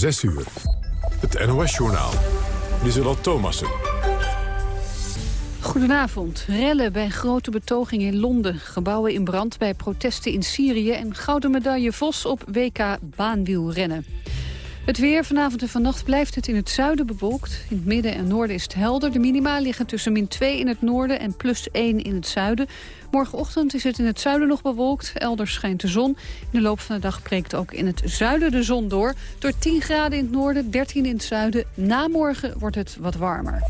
6 uur. Het NOS-journaal. Lieselot Thomassen. Goedenavond. Rellen bij grote betogingen in Londen. Gebouwen in brand bij protesten in Syrië... en gouden medaille Vos op WK baanwielrennen. Het weer vanavond en vannacht blijft het in het zuiden bewolkt. In het midden en noorden is het helder. De minima liggen tussen min 2 in het noorden en plus 1 in het zuiden. Morgenochtend is het in het zuiden nog bewolkt. Elders schijnt de zon. In de loop van de dag breekt ook in het zuiden de zon door. Door 10 graden in het noorden, 13 in het zuiden. Na morgen wordt het wat warmer.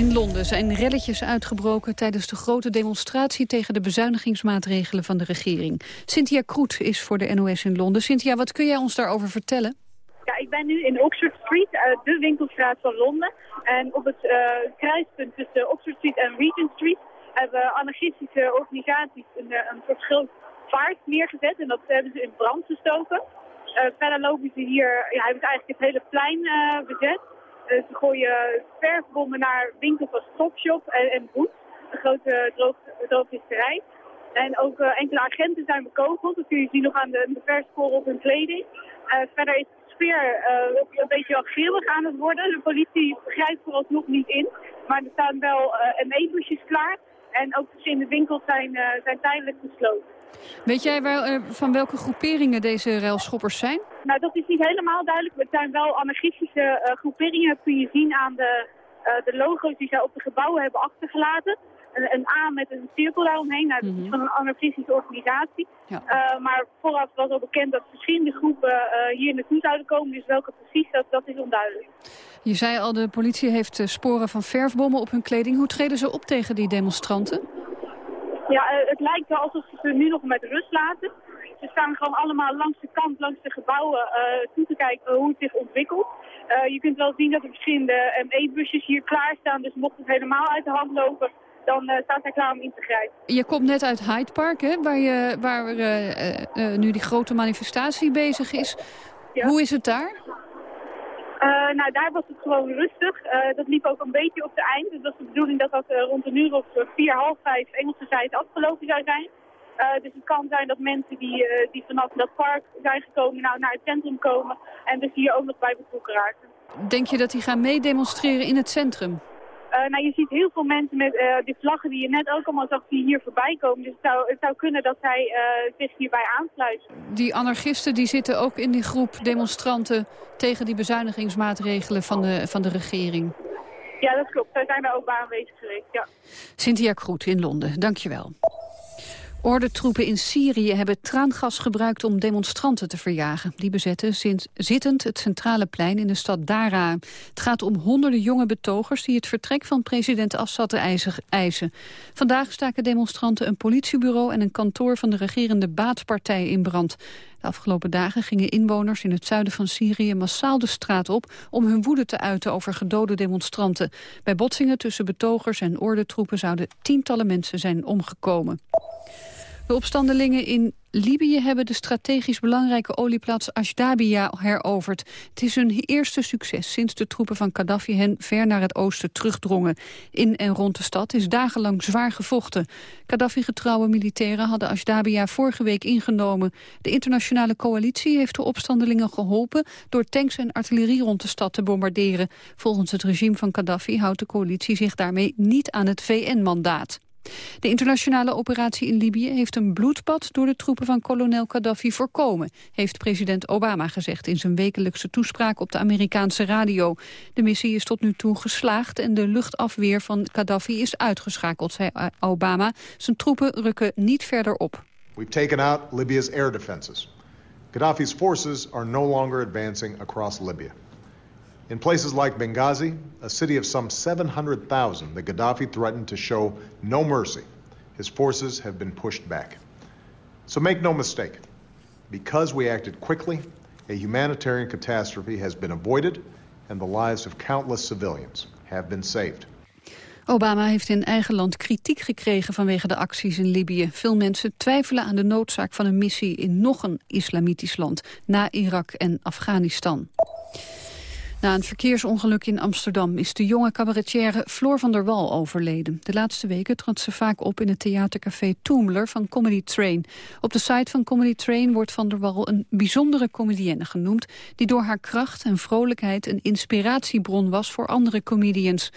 In Londen zijn relletjes uitgebroken tijdens de grote demonstratie tegen de bezuinigingsmaatregelen van de regering. Cynthia Kroet is voor de NOS in Londen. Cynthia, wat kun jij ons daarover vertellen? Ja, ik ben nu in Oxford Street, uh, de winkelstraat van Londen. En op het uh, kruispunt tussen Oxford Street en Regent Street hebben anarchistische organisaties een, eh, een soort groot vaart neergezet. En dat hebben ze in brand gestoken. verder lopen ze hier, ja, hebben ze eigenlijk het hele plein bezet. Eh, ze gooien verfbommen naar winkels als Topshop en, en Boots, een grote droog, droogvisserij. En ook uh, enkele agenten zijn bekogeld. Dat kun je zien nog aan de, de op hun kleding. Uh, verder is de sfeer uh, een beetje al grillig aan het worden. De politie grijpt vooralsnog niet in. Maar er staan wel ME-busjes klaar. En ook verschillende winkels zijn, zijn tijdelijk gesloten. Weet jij wel, van welke groeperingen deze railschoppers zijn? Nou, dat is niet helemaal duidelijk. Het zijn wel anarchistische uh, groeperingen. Dat kun je zien aan de, uh, de logo's die zij op de gebouwen hebben achtergelaten. Een, een A met een cirkel daaromheen. Nou, dat is mhm. van een anarchistische organisatie. Ja. Maar vooraf was al bekend dat verschillende groepen hier naartoe zouden komen. Dus welke precies, dat, dat is onduidelijk. Je zei al, de politie heeft sporen van verfbommen op hun kleding. Hoe treden ze op tegen die demonstranten? Ja, het lijkt wel alsof ze nu nog met rust laten. Ze staan gewoon allemaal langs de kant, langs de gebouwen, uh, toe te kijken hoe het zich ontwikkelt. Uh, je kunt wel zien dat er verschillende ME-busjes hier klaarstaan. Dus mocht het helemaal uit de hand lopen, dan uh, staat hij klaar om in te grijpen. Je komt net uit Hyde Park, hè, waar, je, waar nu die grote manifestatie bezig is. Hoe is het daar? Uh, nou, daar was het gewoon rustig. Uh, dat liep ook een beetje op de eind. Het was de bedoeling dat dat uh, rond een uur of vier, half vijf Engelse tijd afgelopen zou zijn. Dus het kan zijn dat mensen die, die vanaf dat park zijn gekomen nou, naar het centrum komen en dus hier ook nog bij betrokken raken. Denk je dat die gaan meedemonstreren in het centrum? Uh, nou, je ziet heel veel mensen met die vlaggen die je net ook allemaal zag, die hier voorbij komen. Dus het zou, het zou kunnen dat zij zich hierbij aansluiten. Die anarchisten die zitten ook in die groep demonstranten tegen die bezuinigingsmaatregelen van de, van de regering. Ja, dat klopt. Zij zijn daar ook bij aanwezig geweest, ja. Cynthia Kroet in Londen, dankjewel. Ordentroepen in Syrië hebben traangas gebruikt om demonstranten te verjagen. Die bezetten sinds zittend het centrale plein in de stad Dara. Het gaat om honderden jonge betogers die het vertrek van president Assad eisen. Vandaag staken demonstranten een politiebureau en een kantoor van de regerende baatpartij in brand. De afgelopen dagen gingen inwoners in het zuiden van Syrië massaal de straat op om hun woede te uiten over gedode demonstranten. Bij botsingen tussen betogers en ordentroepen zouden tientallen mensen zijn omgekomen. De opstandelingen in Libië hebben de strategisch belangrijke olieplaats Ashdabia heroverd. Het is hun eerste succes sinds de troepen van Gaddafi hen ver naar het oosten terugdrongen. In en rond de stad is dagenlang zwaar gevochten. Gaddafi-getrouwe militairen hadden Ashdabia vorige week ingenomen. De internationale coalitie heeft de opstandelingen geholpen... door tanks en artillerie rond de stad te bombarderen. Volgens het regime van Gaddafi houdt de coalitie zich daarmee niet aan het VN-mandaat. De internationale operatie in Libië heeft een bloedbad door de troepen van kolonel Gaddafi voorkomen, heeft president Obama gezegd in zijn wekelijkse toespraak op de Amerikaanse radio. De missie is tot nu toe geslaagd en de luchtafweer van Gaddafi is uitgeschakeld, zei Obama. Zijn troepen rukken niet verder op. We've taken out Libya's air defenses. Gaddafi's forces are no longer advancing across Libya. In places like Benghazi, a city of some 700,000, the Gaddafi threatened to show no mercy. His forces have been pushed back. So make no mistake, because we acted quickly, a humanitarian catastrophe has been avoided and the lives of countless civilians have been saved. Obama heeft in eigen land kritiek gekregen vanwege de acties in Libië. Veel mensen twijfelen aan de noodzaak van een missie in nog een islamitisch land, na Irak en Afghanistan. Na een verkeersongeluk in Amsterdam is de jonge cabaretière Floor van der Wal overleden. De laatste weken trad ze vaak op in het theatercafé Toomler van Comedy Train. Op de site van Comedy Train wordt van der Wal een bijzondere comedienne genoemd... die door haar kracht en vrolijkheid een inspiratiebron was voor andere comedians.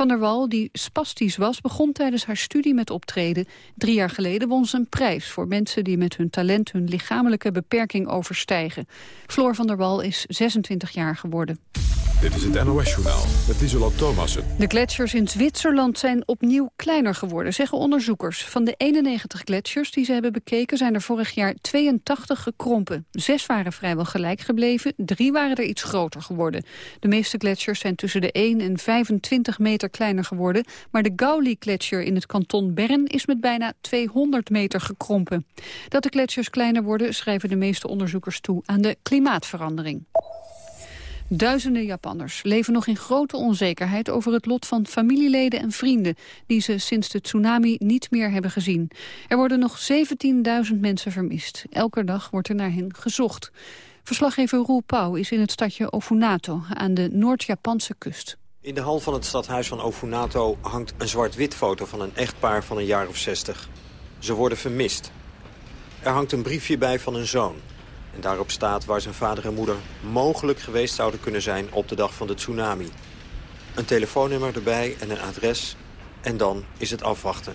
Van der Wal, die spastisch was, begon tijdens haar studie met optreden. Drie jaar geleden won ze een prijs voor mensen die met hun talent hun lichamelijke beperking overstijgen. Floor van der Wal is 26 jaar geworden. Dit is het NOS-journaal met Isola Thomassen. De gletsjers in Zwitserland zijn opnieuw kleiner geworden, zeggen onderzoekers. Van de 91 gletsjers die ze hebben bekeken zijn er vorig jaar 82 gekrompen. Zes waren vrijwel gelijk gebleven, drie waren er iets groter geworden. De meeste gletsjers zijn tussen de 1 en 25 meter kleiner geworden. Maar de Gauli-gletsjer in het kanton Bern is met bijna 200 meter gekrompen. Dat de gletsjers kleiner worden schrijven de meeste onderzoekers toe aan de klimaatverandering. Duizenden Japanners leven nog in grote onzekerheid over het lot van familieleden en vrienden die ze sinds de tsunami niet meer hebben gezien. Er worden nog 17.000 mensen vermist. Elke dag wordt er naar hen gezocht. Verslaggever Roel Pauw is in het stadje Ofunato aan de Noord-Japanse kust. In de hal van het stadhuis van Ofunato hangt een zwart-wit foto van een echtpaar van een jaar of 60. Ze worden vermist. Er hangt een briefje bij van een zoon. En daarop staat waar zijn vader en moeder mogelijk geweest zouden kunnen zijn op de dag van de tsunami. Een telefoonnummer erbij en een adres. En dan is het afwachten.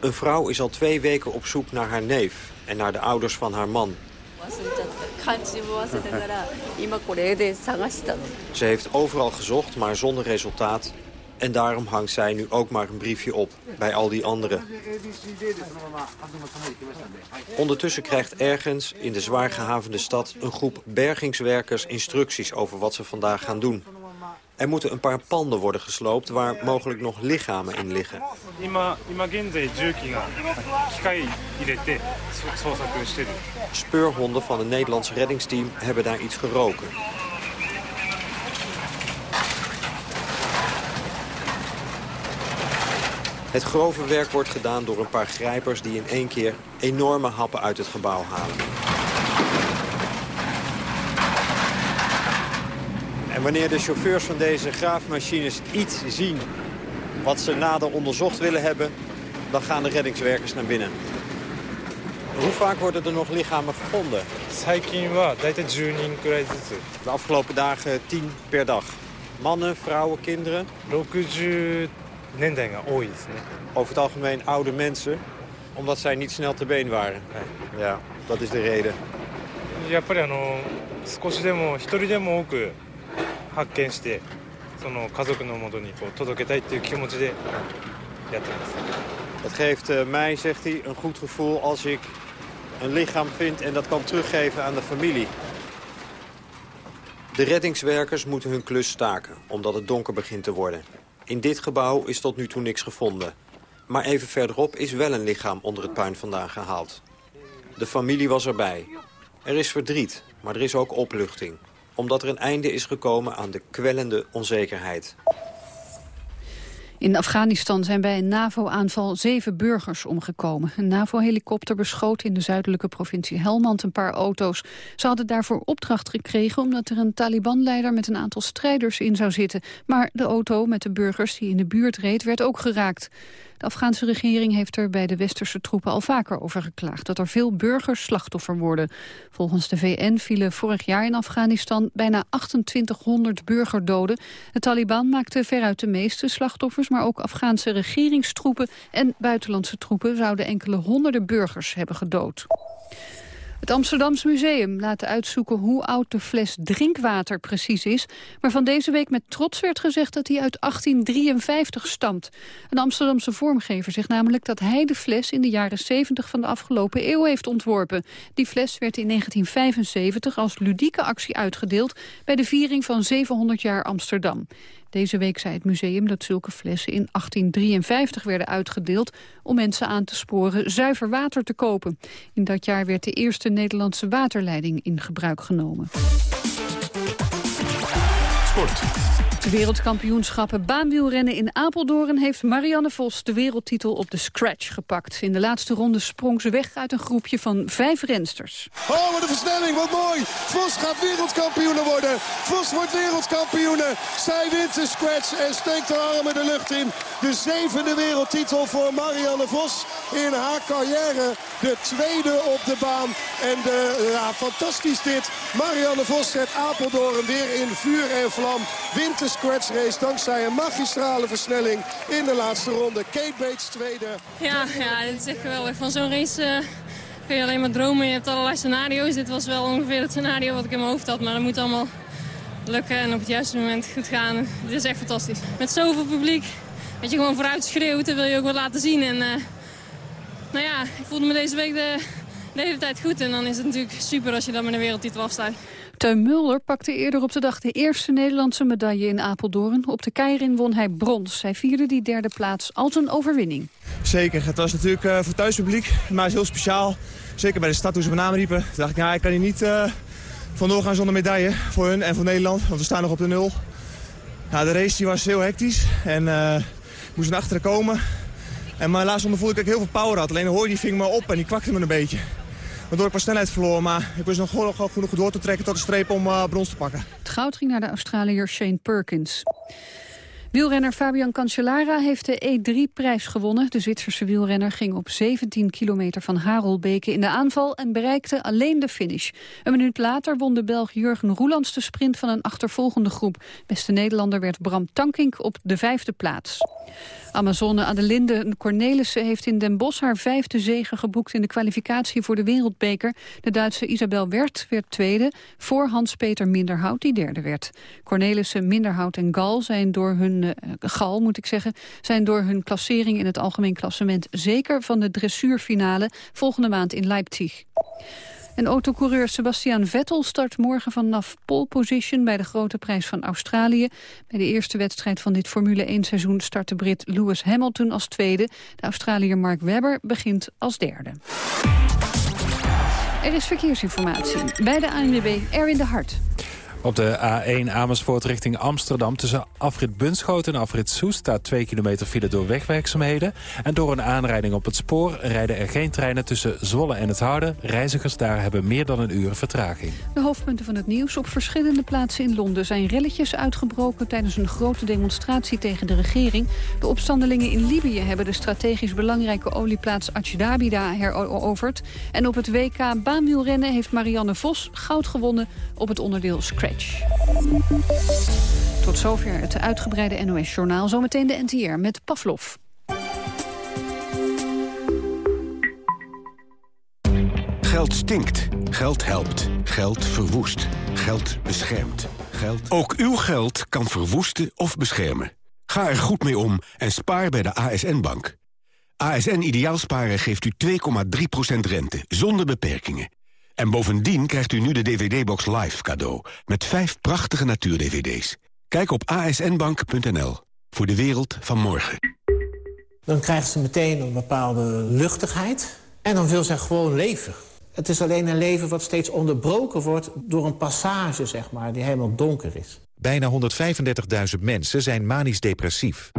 Een vrouw is al twee weken op zoek naar haar neef en naar de ouders van haar man. Ze heeft overal gezocht, maar zonder resultaat. En daarom hangt zij nu ook maar een briefje op, bij al die anderen. Ondertussen krijgt ergens in de zwaar gehavende stad... een groep bergingswerkers instructies over wat ze vandaag gaan doen. Er moeten een paar panden worden gesloopt waar mogelijk nog lichamen in liggen. Speurhonden van een Nederlands reddingsteam hebben daar iets geroken. Het grove werk wordt gedaan door een paar grijpers die in één keer enorme happen uit het gebouw halen. En wanneer de chauffeurs van deze graafmachines iets zien wat ze nader onderzocht willen hebben, dan gaan de reddingswerkers naar binnen. Hoe vaak worden er nog lichamen gevonden? De afgelopen dagen 10 per dag. Mannen, vrouwen, kinderen? 年代が多いですね Over het algemeen oude mensen, omdat zij niet snel te been waren. Ja, dat is de reden. やっぱりあの少しでも一人でも多く発見してその家族のもとにこう届けたいっていう気持ちでやってます Het geeft eh, mij, zegt hij, een goed gevoel als ik een lichaam vind en dat kan teruggeven aan de familie. De reddingswerkers moeten hun klus staken, omdat het donker begint te worden. In dit gebouw is tot nu toe niks gevonden. Maar even verderop is wel een lichaam onder het puin vandaan gehaald. De familie was erbij. Er is verdriet, maar er is ook opluchting. Omdat er een einde is gekomen aan de kwellende onzekerheid. In Afghanistan zijn bij een NAVO-aanval zeven burgers omgekomen. Een NAVO-helikopter beschoot in de zuidelijke provincie Helmand een paar auto's. Ze hadden daarvoor opdracht gekregen omdat er een Taliban-leider met een aantal strijders in zou zitten. Maar de auto met de burgers die in de buurt reed werd ook geraakt. De Afghaanse regering heeft er bij de westerse troepen al vaker over geklaagd... dat er veel burgers slachtoffer worden. Volgens de VN vielen vorig jaar in Afghanistan bijna 2800 burgerdoden. De Taliban maakte veruit de meeste slachtoffers... maar ook Afghaanse regeringstroepen en buitenlandse troepen... zouden enkele honderden burgers hebben gedood. Het Amsterdams Museum laat uitzoeken hoe oud de fles drinkwater precies is... waarvan deze week met trots werd gezegd dat hij uit 1853 stamt. Een Amsterdamse vormgever zegt namelijk dat hij de fles... in de jaren 70 van de afgelopen eeuw heeft ontworpen. Die fles werd in 1975 als ludieke actie uitgedeeld... bij de viering van 700 jaar Amsterdam. Deze week zei het museum dat zulke flessen in 1853 werden uitgedeeld... om mensen aan te sporen zuiver water te kopen. In dat jaar werd de eerste Nederlandse waterleiding in gebruik genomen. Sport. De wereldkampioenschappen baanwielrennen in Apeldoorn heeft Marianne Vos de wereldtitel op de scratch gepakt. In de laatste ronde sprong ze weg uit een groepje van vijf rensters. Oh, wat een versnelling, wat mooi. Vos gaat wereldkampioene worden. Vos wordt wereldkampioene. Zij wint de scratch en steekt haar armen de lucht in. De zevende wereldtitel voor Marianne Vos in haar carrière. De tweede op de baan. En de, ja, fantastisch dit. Marianne Vos zet Apeldoorn weer in vuur en vlam. Wint de scratch race dankzij een magistrale versnelling in de laatste ronde. Kate Bates tweede. Ja, ja dit is echt geweldig. Van zo'n race uh, kun je alleen maar dromen. Je hebt allerlei scenario's. Dit was wel ongeveer het scenario wat ik in mijn hoofd had. Maar dat moet allemaal lukken en op het juiste moment goed gaan. Dit is echt fantastisch. Met zoveel publiek. Dat je gewoon vooruit schreeuwt, dan wil je ook wat laten zien. En uh, nou ja, ik voelde me deze week de, de hele tijd goed. En dan is het natuurlijk super als je dan met een wereldtitel afstaat. Teun Mulder pakte eerder op de dag de eerste Nederlandse medaille in Apeldoorn. Op de Keirin won hij brons. Hij vierde die derde plaats als een overwinning. Zeker, het was natuurlijk uh, voor thuispubliek, maar is heel speciaal. Zeker bij de stad toen ze mijn naam riepen. Dacht ik, ja, ik kan hier niet uh, vandoor gaan zonder medaille voor hun en voor Nederland. Want we staan nog op de nul. Ja, de race die was heel hectisch en uh, moest naar achteren komen. En mijn laatste ronde voelde ik dat ik heel veel power had. Alleen hoor die ving me op en die kwakte me een beetje. Waardoor ik wat snelheid verloor, maar ik wist nog gewoon genoeg door te trekken tot de streep om uh, brons te pakken. Het goud ging naar de Australiër Shane Perkins. Wielrenner Fabian Cancellara heeft de E3-prijs gewonnen. De Zwitserse wielrenner ging op 17 kilometer van Harelbeke in de aanval... en bereikte alleen de finish. Een minuut later won de Belg Jurgen Roelands de sprint van een achtervolgende groep. Beste Nederlander werd Bram Tankink op de vijfde plaats. Amazone Adelinde Cornelissen heeft in Den Bosch haar vijfde zege geboekt in de kwalificatie voor de Wereldbeker. De Duitse Isabel Wert werd tweede, voor Hans-Peter Minderhout die derde werd. Cornelissen, Minderhout en Gal zijn door hun, uh, Gal moet ik zeggen, zijn door hun klassering in het algemeen klassement zeker van de dressuurfinale volgende maand in Leipzig. En autocoureur Sebastian Vettel start morgen vanaf pole position bij de grote prijs van Australië. Bij de eerste wedstrijd van dit Formule 1-seizoen start de Brit Lewis Hamilton als tweede. De Australiër Mark Webber begint als derde. Er is verkeersinformatie bij de ANWB in de Hart. Op de A1 Amersfoort richting Amsterdam tussen afrit Bunschoten en afrit Soest staat 2 kilometer file door wegwerkzaamheden. En door een aanrijding op het spoor rijden er geen treinen tussen Zwolle en het Houden. Reizigers daar hebben meer dan een uur vertraging. De hoofdpunten van het nieuws. Op verschillende plaatsen in Londen zijn relletjes uitgebroken tijdens een grote demonstratie tegen de regering. De opstandelingen in Libië hebben de strategisch belangrijke olieplaats Achdabida heroverd. En op het WK baanwielrennen heeft Marianne Vos goud gewonnen op het onderdeel Scratch. Tot zover het uitgebreide NOS-journaal. Zometeen de NTR met Pavlov. Geld stinkt. Geld helpt. Geld verwoest. Geld beschermt. Geld... Ook uw geld kan verwoesten of beschermen. Ga er goed mee om en spaar bij de ASN-bank. ASN Ideaalsparen geeft u 2,3% rente, zonder beperkingen. En bovendien krijgt u nu de DVD-box Live cadeau... met vijf prachtige natuur-DVD's. Kijk op asnbank.nl voor de wereld van morgen. Dan krijgt ze meteen een bepaalde luchtigheid... en dan wil zij gewoon leven. Het is alleen een leven wat steeds onderbroken wordt... door een passage, zeg maar, die helemaal donker is. Bijna 135.000 mensen zijn manisch depressief.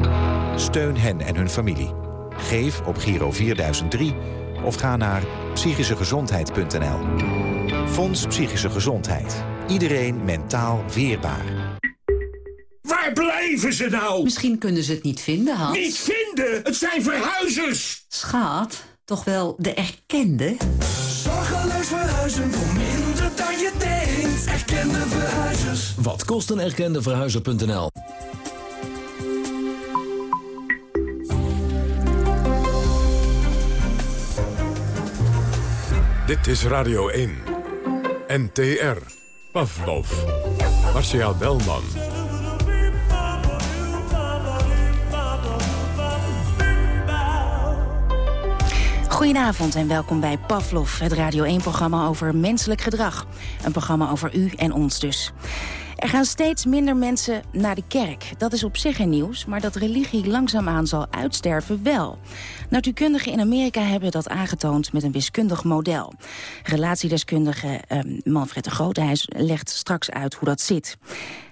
Steun hen en hun familie. Geef op Giro 4003 of ga naar psychischegezondheid.nl. Fonds Psychische Gezondheid. Iedereen mentaal weerbaar. Waar blijven ze nou? Misschien kunnen ze het niet vinden, Hans. Niet vinden? Het zijn verhuizers! Schat, toch wel de erkende? Zorgeloos verhuizen voor minder dan je denkt. Erkende verhuizers. Wat kost een erkende verhuizer.nl? Dit is Radio 1. NTR. Pavlov. Marcia Belman. Goedenavond en welkom bij Pavlov, het Radio 1-programma over menselijk gedrag. Een programma over u en ons dus. Er gaan steeds minder mensen naar de kerk. Dat is op zich geen nieuws, maar dat religie langzaamaan zal uitsterven wel. Natuurkundigen in Amerika hebben dat aangetoond met een wiskundig model. Relatiedeskundige eh, Manfred de Grote legt straks uit hoe dat zit.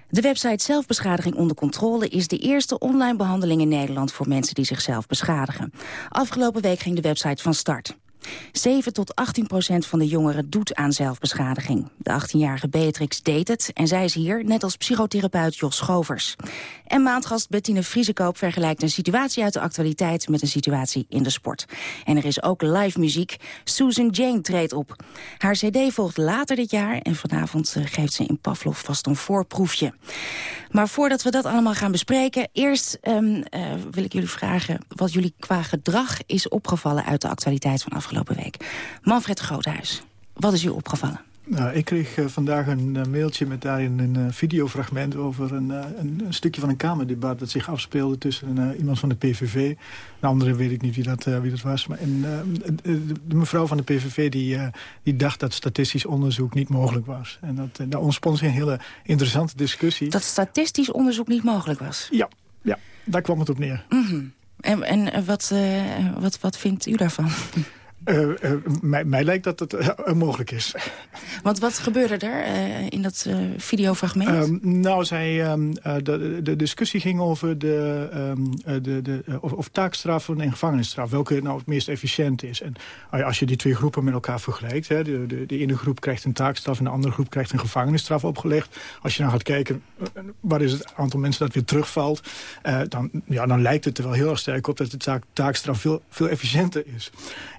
De website Zelfbeschadiging onder controle is de eerste online behandeling in Nederland voor mensen die zichzelf beschadigen. Afgelopen week ging de website van start. 7 tot 18 procent van de jongeren doet aan zelfbeschadiging. De 18-jarige Beatrix deed het en zij is hier, net als psychotherapeut Jos Schovers. En maandgast Bettine Vriesekoop vergelijkt een situatie uit de actualiteit met een situatie in de sport. En er is ook live muziek. Susan Jane treedt op. Haar cd volgt later dit jaar en vanavond eh, geeft ze in Pavlov vast een voorproefje. Maar voordat we dat allemaal gaan bespreken... eerst um, uh, wil ik jullie vragen wat jullie qua gedrag is opgevallen... uit de actualiteit van afgelopen week. Manfred Groothuis, wat is u opgevallen? Nou, ik kreeg uh, vandaag een uh, mailtje met daarin een uh, videofragment... over een, een, een, stukje van een Kamerdebat dat zich afspeelde... tussen iemand van de PVV. De andere weet ik niet wie dat, wie dat was. Maar en, de mevrouw van de PVV die, die dacht dat statistisch onderzoek niet mogelijk was. En dat, daar ontspon zich een hele interessante discussie. Dat statistisch onderzoek niet mogelijk was? Ja, ja daar kwam het op neer. Mm -hmm. En, en wat, wat, wat vindt u daarvan? Uh, uh, mij, mij, lijkt dat het uh, mogelijk is. Want wat gebeurde er in dat videofragment? Um, nou, zij, um, de, de, discussie ging over de, um, de, de, of, of, taakstraffen en gevangenisstraf. Welke nou het meest efficiënt is. En als je die twee groepen met elkaar vergelijkt... Hè, de, de, de ene groep krijgt een taakstraf en de andere groep krijgt een gevangenisstraf opgelegd. Als je nou gaat kijken waar is het aantal mensen dat weer terugvalt... dan, ja, dan lijkt het er wel heel erg sterk op dat de taak, taakstraf veel, veel efficiënter is.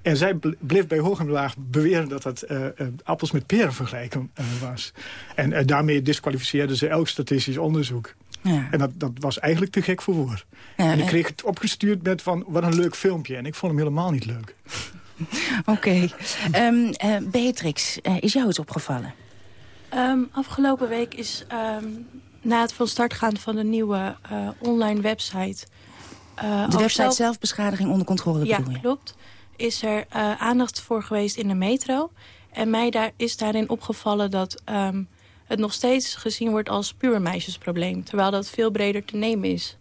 En zij bleef bij hoog en laag beweren dat dat uh, uh, appels met peren vergelijken uh, was. En daarmee disqualificeerden ze elk statistisch onderzoek. Ja. En dat, dat was eigenlijk te gek voor woord. Ja, en ik kreeg het opgestuurd met van, wat een leuk filmpje. En ik vond hem helemaal niet leuk. Oké. Okay. Um, Beatrix, is jou iets opgevallen? Um, afgelopen week is um, na het van start gaan van de nieuwe online website... de website zelf... zelfbeschadiging onder controle ja, bedoel je? klopt is er uh, aandacht voor geweest in de metro. En mij daar, is daarin opgevallen dat um, het nog steeds gezien wordt als puur meisjesprobleem. Terwijl dat veel breder te nemen is.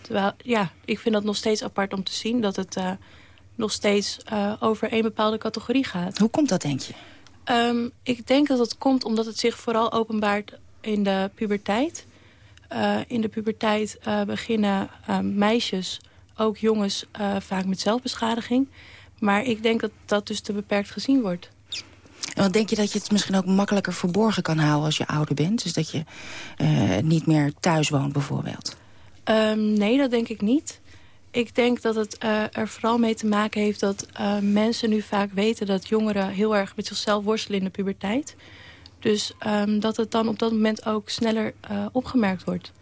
Terwijl, ja, ik vind dat nog steeds apart om te zien dat het uh, nog steeds uh, over een bepaalde categorie gaat. Hoe komt dat, denk je? Um, ik denk dat het komt omdat het zich vooral openbaart in de puberteit. in de puberteit beginnen meisjes, ook jongens, vaak met zelfbeschadiging. Maar ik denk dat dat dus te beperkt gezien wordt. En wat denk je dat je het misschien ook makkelijker verborgen kan houden als je ouder bent? Dus dat je uh, niet meer thuis woont bijvoorbeeld? Um, nee, dat denk ik niet. Ik denk dat het uh, er vooral mee te maken heeft dat uh, mensen nu vaak weten... dat jongeren heel erg met zichzelf worstelen in de puberteit. Dus um, dat het dan op dat moment ook sneller opgemerkt wordt.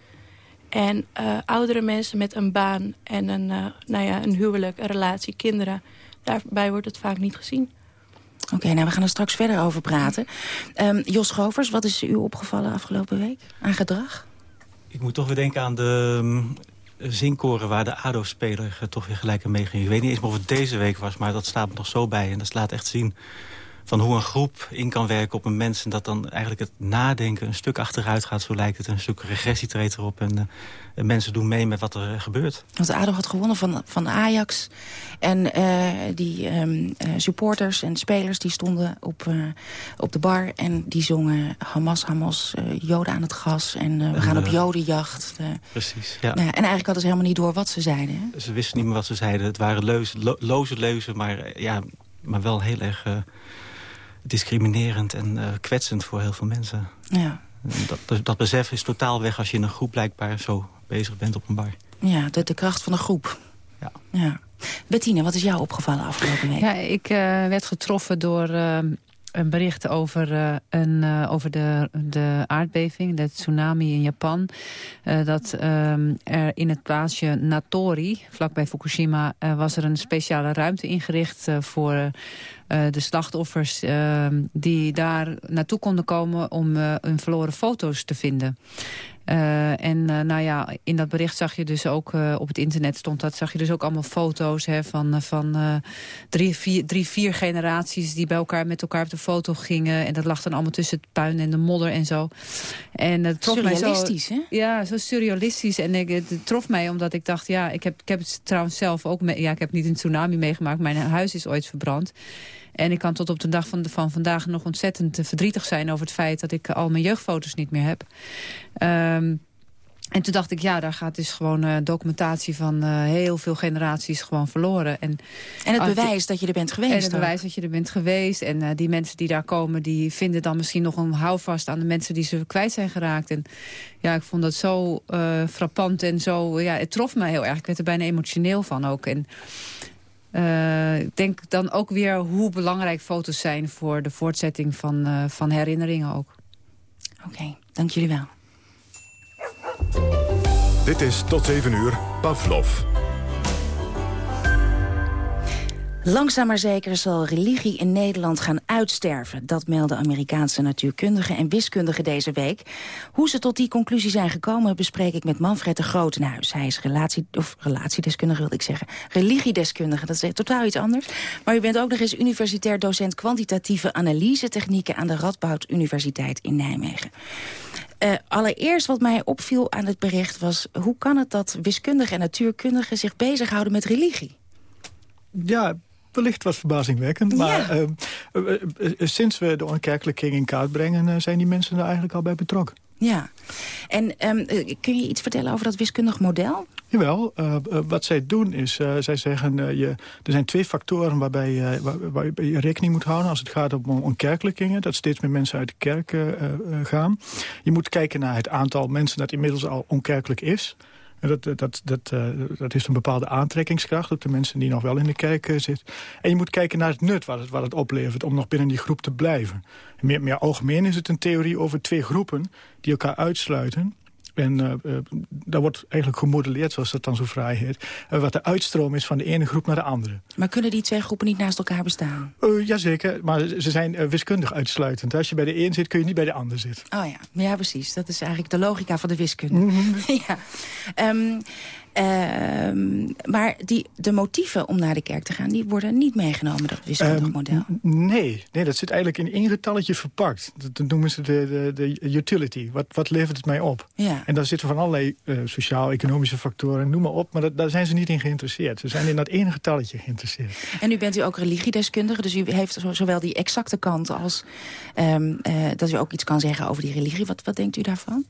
En oudere mensen met een baan en een, nou ja, een huwelijk, een relatie, kinderen daarbij wordt het vaak niet gezien. Oké, okay, nou we gaan er straks verder over praten. Um, Jos Govers, wat is u opgevallen afgelopen week aan gedrag? Ik moet toch weer denken aan de um, zinkoren waar de ADO-speler toch weer gelijk aan meeging. Ik weet niet eens of het deze week was, maar dat staat me nog zo bij. En dat laat echt zien van hoe een groep in kan werken op een mens... en dat dan eigenlijk het nadenken een stuk achteruit gaat. Zo lijkt het, een stuk regressie treedt erop. En uh, mensen doen mee met wat er gebeurt. Want ADO had gewonnen van, van Ajax. En uh, die um, uh, supporters en spelers die stonden op, op de bar... en die zongen Hamas, Hamas, Joden aan het gas... en we gaan op jodenjacht. precies, ja. Nou, en eigenlijk hadden ze helemaal niet door wat ze zeiden. Hè? Ze wisten niet meer wat ze zeiden. Het waren leuzen, lo loze leuzen, maar, ja, maar wel heel erg discriminerend en uh, kwetsend voor heel veel mensen. Ja. Dat, dat besef is totaal weg als je in een groep blijkbaar zo bezig bent op een bar. Ja, de, de kracht van een groep. Ja. ja. Bettine, wat is jou opgevallen afgelopen week? Ja, ik uh, werd getroffen door uh, een bericht over, uh, een, over de, de aardbeving, de tsunami in Japan. dat um, er in het plaatsje Natori, vlakbij Fukushima, was er een speciale ruimte ingericht voor de slachtoffers uh, die daar naartoe konden komen om hun verloren foto's te vinden. Uh, en uh, nou ja, in dat bericht zag je dus ook, uh, op het internet stond dat, zag je dus ook allemaal foto's hè, van, van drie, vier, drie, vier generaties die bij elkaar met elkaar op de foto gingen. En dat lag dan allemaal tussen het puin en de modder en zo. En het trof surrealistisch, mij zo, hè? Ja, zo surrealistisch. En ik, het trof mij omdat ik dacht, ja, ik heb, ik heb het trouwens zelf ook, mee, ja, ik heb niet een tsunami meegemaakt. Mijn huis is ooit verbrand. En ik kan tot op de dag van, van vandaag nog ontzettend verdrietig zijn... over het feit dat ik al mijn jeugdfoto's niet meer heb. Um, en toen dacht ik, ja, daar gaat dus gewoon uh, documentatie van uh, heel veel generaties gewoon verloren. En, en het bewijs dat je er bent geweest. En het bewijs dat je er bent geweest. En uh, die mensen die daar komen, die vinden dan misschien nog een houvast aan de mensen die ze kwijt zijn geraakt. En ja, ik vond dat zo frappant en zo, ja, het trof mij heel erg. Ik werd er bijna emotioneel van ook. En ik denk dan ook weer hoe belangrijk foto's zijn voor de voortzetting van, van herinneringen ook. Oké, okay, dank jullie wel. Dit is tot 7 uur Pavlov. Langzaam maar zeker zal religie in Nederland gaan uitsterven. Dat melden Amerikaanse natuurkundigen en wiskundigen deze week. Hoe ze tot die conclusie zijn gekomen bespreek ik met Manfred de Grotenhuis. Hij is relatie, of relatiedeskundige, wilde ik zeggen. Religiedeskundige, dat is totaal iets anders. Maar u bent ook nog eens universitair docent kwantitatieve analyse technieken aan de Radboud Universiteit in Nijmegen. Uh, allereerst wat mij opviel aan het bericht was... hoe kan het dat wiskundigen en natuurkundigen zich bezighouden met religie? Ja, wellicht wat verbazingwekkend. Maar uh, uh, sinds we de onkerkelijking in kaart brengen... zijn die mensen er eigenlijk al bij betrokken. Ja. En um, kun je iets vertellen over dat wiskundig model? Jawel. Uh, wat zij doen is, uh, zij zeggen... je, er zijn twee factoren waarbij, waar, waar, je rekening moet houden... als het gaat om onkerkelijkingen. Dat steeds meer mensen uit de kerk gaan. Je moet kijken naar het aantal mensen dat inmiddels al onkerkelijk is... En dat, dat, dat, uh, dat heeft een bepaalde aantrekkingskracht op de mensen die nog wel in de kerk uh, zitten. En je moet kijken naar het nut wat het, wat het oplevert om nog binnen die groep te blijven. meer, meer algemeen is het een theorie over twee groepen die elkaar uitsluiten. En uh, uh, daar wordt eigenlijk gemodelleerd, zoals dat dan zo fraai heet... Uh, wat de uitstroom is van de ene groep naar de andere. Maar kunnen die twee groepen niet naast elkaar bestaan? jazeker, maar ze zijn wiskundig uitsluitend. Als je bij de een zit, kun je niet bij de ander zitten. Oh ja, ja precies. Dat is eigenlijk de logica van de wiskunde. Mm -hmm. ja. Um, Uh, maar die, de motieven om naar de kerk te gaan... die worden niet meegenomen, dat wiskundig uh, model. Nee, nee, dat zit eigenlijk in één getalletje verpakt. Dat, noemen ze de, de, de utility. Wat, wat levert het mij op? Ja. En daar zitten van allerlei uh, sociaal-economische factoren, noem maar op. Maar dat, daar zijn ze niet in geïnteresseerd. Ze zijn in dat ene getalletje geïnteresseerd. En nu bent u ook religiedeskundige. Dus u heeft zowel die exacte kant als um, dat u ook iets kan zeggen over die religie. Wat, wat denkt u daarvan?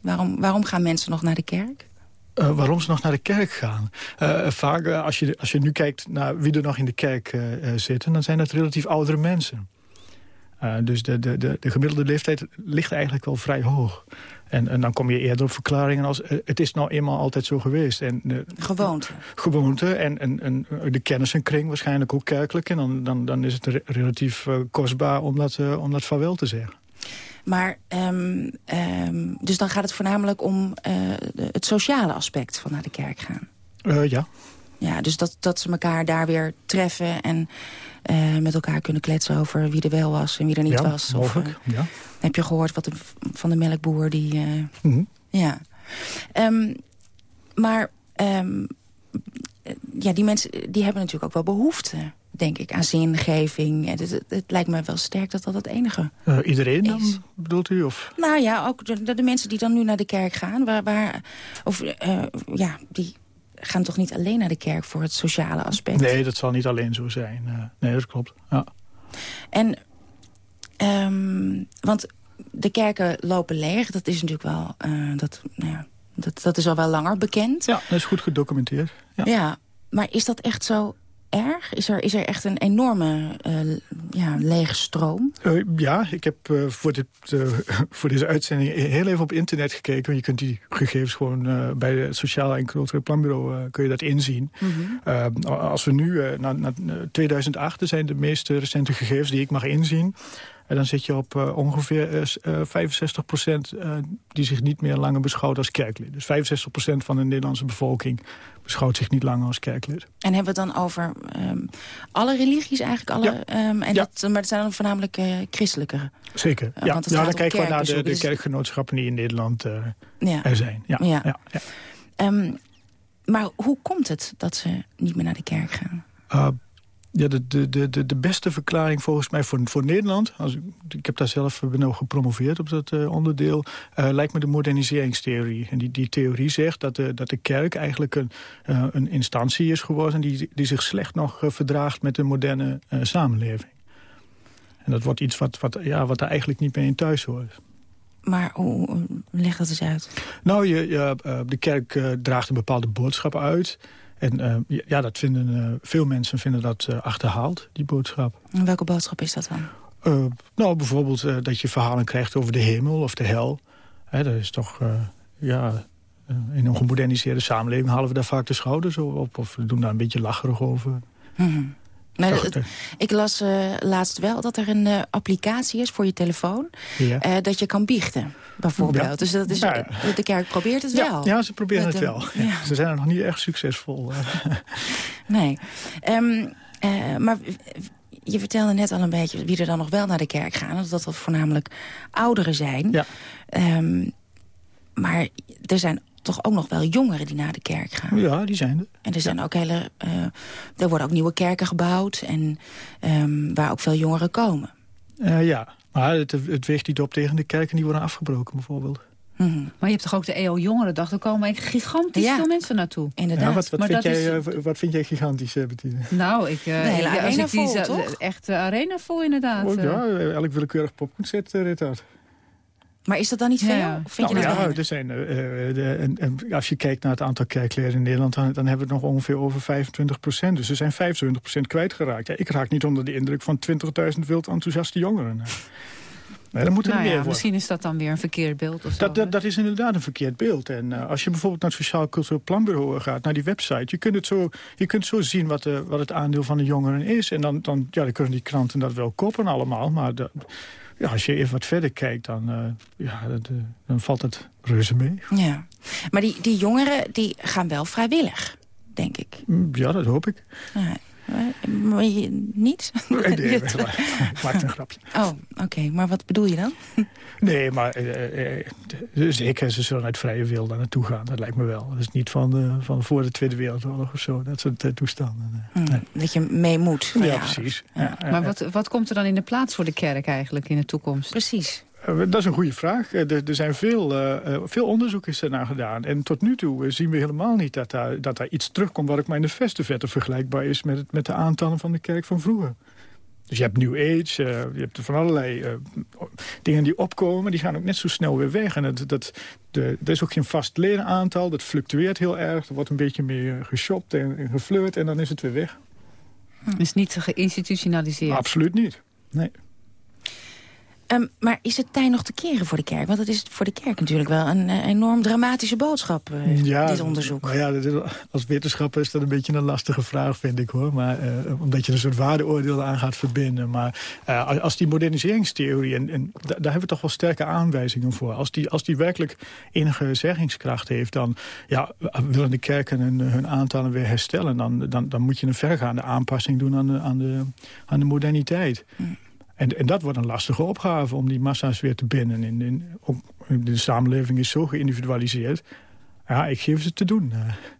Waarom, waarom gaan mensen nog naar de kerk? Uh, waarom ze nog naar de kerk gaan. Uh, vaak, uh, als, je, als je nu kijkt naar wie er nog in de kerk zitten... dan zijn het relatief oudere mensen. dus de, de, de, de, gemiddelde leeftijd ligt eigenlijk wel vrij hoog. En, en dan kom je eerder op verklaringen als... het is nou eenmaal altijd zo geweest. En, gewoonte. Gewoonte en, en, en de kennissenkring waarschijnlijk ook kerkelijk. En dan, dan, dan is het re relatief kostbaar om dat, om dat vaarwel te zeggen. Maar, um, um, dus dan gaat het voornamelijk om uh, het sociale aspect van naar de kerk gaan. Uh, ja. Ja, dus dat, dat ze elkaar daar weer treffen en uh, met elkaar kunnen kletsen over wie er wel was en wie er niet ja, was. Of, ja. Heb je gehoord wat de, van de melkboer die... Mm -hmm. Ja. Um, maar ja, die mensen die hebben natuurlijk ook wel behoefte denk ik, aan zingeving. Het, het, het, lijkt me wel sterk dat dat het enige uh, Iedereen dan, is. bedoelt u? Of? Nou ja, ook de, de, mensen die dan nu naar de kerk gaan. Waar, waar, of, uh, ja, die gaan toch niet alleen naar de kerk voor het sociale aspect? Nee, dat zal niet alleen zo zijn. Uh, nee, dat klopt. Ja. En, um, want de kerken lopen leeg. Dat is natuurlijk wel... dat, nou ja, dat, dat is al wel langer bekend. Ja, dat is goed gedocumenteerd. Ja, ja maar is dat echt zo erg? Is er, is er echt een enorme uh, ja, lege stroom? Uh, ja, ik heb uh, voor, dit, voor deze uitzending heel even op internet gekeken. Je kunt die gegevens gewoon bij het Sociaal en Cultureel Planbureau kun je dat inzien. Mm -hmm. als we nu naar, naar 2008, dat zijn de meest recente gegevens die ik mag inzien... En dan zit je op uh, ongeveer uh, 65 procent uh, die zich niet meer langer beschouwt als kerklid. Dus 65 procent van de Nederlandse bevolking beschouwt zich niet langer als kerklid. En hebben we het dan over um, alle religies eigenlijk? Alle, ja. Um, en ja. dat, maar het zijn dan voornamelijk christelijke? Zeker, ja. dan kijken we naar de, de kerkgenootschappen die in Nederland ja. er zijn. Ja. Ja. Ja. Um, maar hoe komt het dat ze niet meer naar de kerk gaan? Ja, de, de, de, de beste verklaring volgens mij voor, voor Nederland... Als, ik heb daar zelf ben ook gepromoveerd op dat uh, onderdeel... Uh, lijkt me de moderniseringstheorie. En die, die theorie zegt dat de, dat de kerk eigenlijk een, uh, een instantie is geworden... die, die zich slecht nog verdraagt met de moderne samenleving. En dat wordt iets wat, wat, ja, wat er eigenlijk niet meer in thuis hoort. Maar hoe, leg dat eens uit. Nou, je, je, de kerk draagt een bepaalde boodschap uit. En uh, ja, dat vinden, veel mensen vinden dat achterhaald, die boodschap. En welke boodschap is dat dan? nou, bijvoorbeeld dat je verhalen krijgt over de hemel of de hel. Hè, dat is toch, ja, in een gemoderniseerde samenleving halen we daar vaak de schouders op. Of we doen daar een beetje lacherig over. Mm -hmm. Maar het, ik las uh, laatst wel dat er een uh, applicatie is voor je telefoon... Ja. Uh, dat je kan biechten, bijvoorbeeld. Ja. Dus dat is, ja. de kerk probeert het wel. Ja, ze proberen het wel. Ze zijn er nog niet echt succesvol. nee. Um, maar je vertelde net al een beetje wie er dan nog wel naar de kerk gaan. Dat dat voornamelijk ouderen zijn. Ja. Um, maar er zijn toch ook nog wel jongeren die naar de kerk gaan. Ja, die zijn er. En er, zijn ook hele, uh, er worden ook nieuwe kerken gebouwd... En, um, waar ook veel jongeren komen. Uh, ja, maar het, het weegt niet op tegen de kerken die worden afgebroken bijvoorbeeld. Mm -hmm. Maar je hebt toch ook de EO Jongerendag? Daar komen echt gigantisch ja. veel mensen naartoe. Inderdaad. Ja, wat, wat, maar vind dat jij, is... uh, wat vind jij gigantisch, Bettine? Nou, ik... Uh, de hele ja, arena ik die, vol, toch? Echt arena vol, inderdaad. Oh, ja, elk willekeurig popconcert rit uit. Maar is dat dan niet veel? Ja. Vind nou, je dat ja, er zijn, uh, de, en, en als je kijkt naar het aantal kerkleden in Nederland... dan, dan hebben we het nog ongeveer over 25 procent. Dus er zijn 25 procent kwijtgeraakt. Ja, ik raak niet onder de indruk van 20.000 wild enthousiaste jongeren. Nee, dan moet er nou meer ja, worden. Misschien is dat dan weer een verkeerd beeld. Of zo, dat, dat, dat, is inderdaad een verkeerd beeld. En uh, als je bijvoorbeeld naar het Sociaal Cultureel Planbureau gaat... naar die website, je kunt, het zo, je kunt zo zien wat, de, wat het aandeel van de jongeren is. En dan, dan, ja, dan kunnen die kranten dat wel koppen allemaal. Maar de, ja, als je even wat verder kijkt, dan, uh, ja, dat, uh, dan valt het reuze mee. Ja, maar die, die jongeren die gaan wel vrijwillig, denk ik. Ja, dat hoop ik. Ja. Maar je, niet? Nee, nee, ik maak een grapje. Oh, oké. Okay. Maar wat bedoel je dan? Nee, maar uh, uh, zeker, ze zullen uit vrije wil daar naartoe gaan. Dat lijkt me wel. Dat is niet van, uh, van voor de Tweede Wereldoorlog of zo. Dat soort toestanden. Hmm, nee. Dat je mee moet. Ja, ja, precies. Ja. maar wat, wat komt er dan in de plaats voor de kerk eigenlijk in de toekomst? Precies. Uh, dat is een goede vraag. Uh, er, er, zijn veel, uh, veel onderzoek is ernaar gedaan. En tot nu toe zien we helemaal niet dat daar, dat daar iets terugkomt... wat ik maar in de vergelijkbaar is met, het, met de aantallen van de kerk van vroeger. Dus je hebt New Age, je hebt van allerlei dingen die opkomen... die gaan ook net zo snel weer weg. En dat, dat, de, er is ook geen vast ledenaantal, dat fluctueert heel erg. Er wordt een beetje meer geshopt en, en geflirt en dan is het weer weg. Is niet geïnstitutionaliseerd? Absoluut niet, nee. Um, maar is het tijd nog te keren voor de kerk? Want het is voor de kerk natuurlijk wel een uh, enorm dramatische boodschap, uh, ja, dit onderzoek. Nou ja, is, als wetenschapper is dat een beetje een lastige vraag, vind ik hoor. Maar, uh, omdat je een soort waardeoordeel aan gaat verbinden. Maar als die moderniseringstheorie, en, en daar hebben we toch wel sterke aanwijzingen voor. Als die, als die werkelijk enige zeggingskracht heeft, dan ja, willen de kerken hun, hun aantallen weer herstellen. Dan, dan, dan moet je een vergaande aanpassing doen aan de, aan de, aan de moderniteit. Mm. En, en dat wordt een lastige opgave om die massa's weer te binden. In, in, ook, de samenleving is zo geïndividualiseerd. Ja, ik geef ze te doen.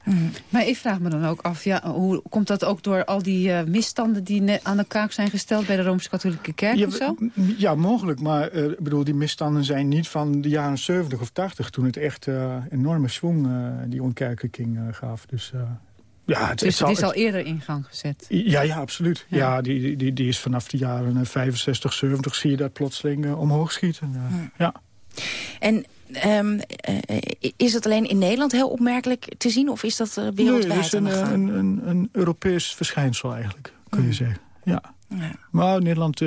Mm. Maar ik vraag me dan ook af, ja, hoe komt dat ook door al die uh, misstanden die aan de kaak zijn gesteld bij de Rooms-Katholieke Kerk ja, of zo? Ja, mogelijk. Maar uh, bedoel, die misstanden zijn niet van de jaren 70 of 80, toen het echt uh, enorme schwung die ontkerkelijking gaf. Dus ja, het, dus het, zal, is al eerder in gang gezet? Ja, ja absoluut. Ja. ja die, die, die is vanaf de jaren 65, 70 zie je dat plotseling uh, omhoog schieten. Uh, ja. ja. En um, uh, is het alleen in Nederland heel opmerkelijk te zien? Of is dat wereldwijd nee, het is een, een, een, een, Europees verschijnsel eigenlijk, kun je Mm. zeggen. Ja. ja. Maar Nederland